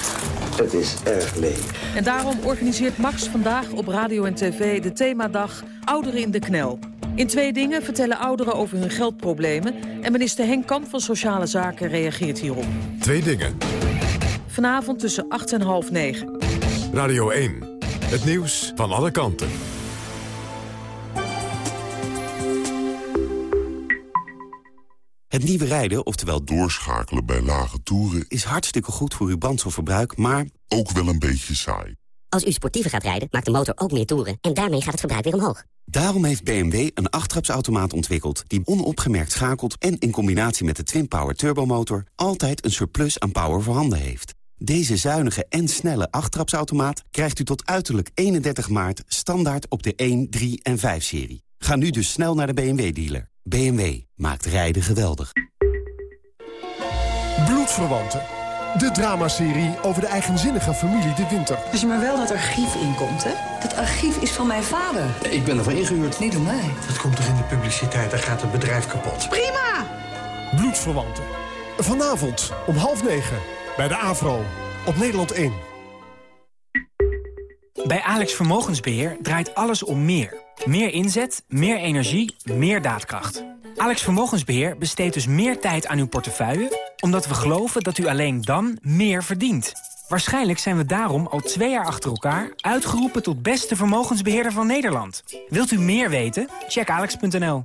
Het is erg leeg. En daarom organiseert Max vandaag op radio en tv de themadag Ouderen in de Knel. In twee dingen vertellen ouderen over hun geldproblemen... en minister Henk Kamp van Sociale Zaken reageert hierop. Twee dingen. Vanavond tussen 8 en half 9. Radio 1. Het nieuws van alle kanten. Het nieuwe rijden, oftewel doorschakelen bij lage toeren... is hartstikke goed voor uw brandstofverbruik, maar... ook wel een beetje saai. Als u sportiever gaat rijden, maakt de motor ook meer toeren. En daarmee gaat het verbruik weer omhoog. Daarom heeft BMW een achttrapsautomaat ontwikkeld... die onopgemerkt schakelt en in combinatie met de Twin-Power turbomotor... altijd een surplus aan power voorhanden heeft. Deze zuinige en snelle achttrapsautomaat krijgt u tot uiterlijk 31 maart... standaard op de 1, 3 en 5-serie. Ga nu dus snel naar de BMW-dealer. BMW maakt rijden geweldig. Bloedverwanten. De dramaserie over de eigenzinnige familie De Winter. Als je maar wel dat archief inkomt, hè? Dat archief is van mijn vader. Ik ben ervoor ingehuurd. Niet door mij. Dat komt toch in de publiciteit, dan gaat het bedrijf kapot. Prima! Bloedverwanten. Vanavond om half negen bij de AVRO op Nederland 1. Bij Alex Vermogensbeheer draait alles om meer. Meer inzet, meer energie, meer daadkracht. Alex Vermogensbeheer besteedt dus meer tijd aan uw portefeuille... omdat we geloven dat u alleen dan meer verdient. Waarschijnlijk zijn we daarom al twee jaar achter elkaar... uitgeroepen tot beste vermogensbeheerder van Nederland. Wilt u meer weten? Check alex.nl.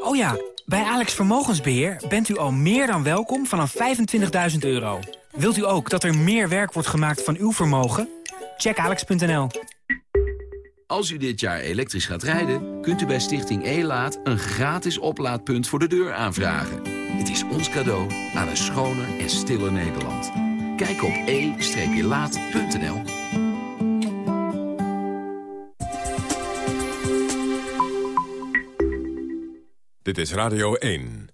Oh ja, bij Alex Vermogensbeheer bent u al meer dan welkom vanaf 25.000 euro. Wilt u ook dat er meer werk wordt gemaakt van uw vermogen? Check alex.nl. Als u dit jaar elektrisch gaat rijden, kunt u bij Stichting E-Laat... een gratis oplaadpunt voor de deur aanvragen. Het is ons cadeau aan een schoner en stiller Nederland. Kijk op e-laat.nl. Dit is Radio 1.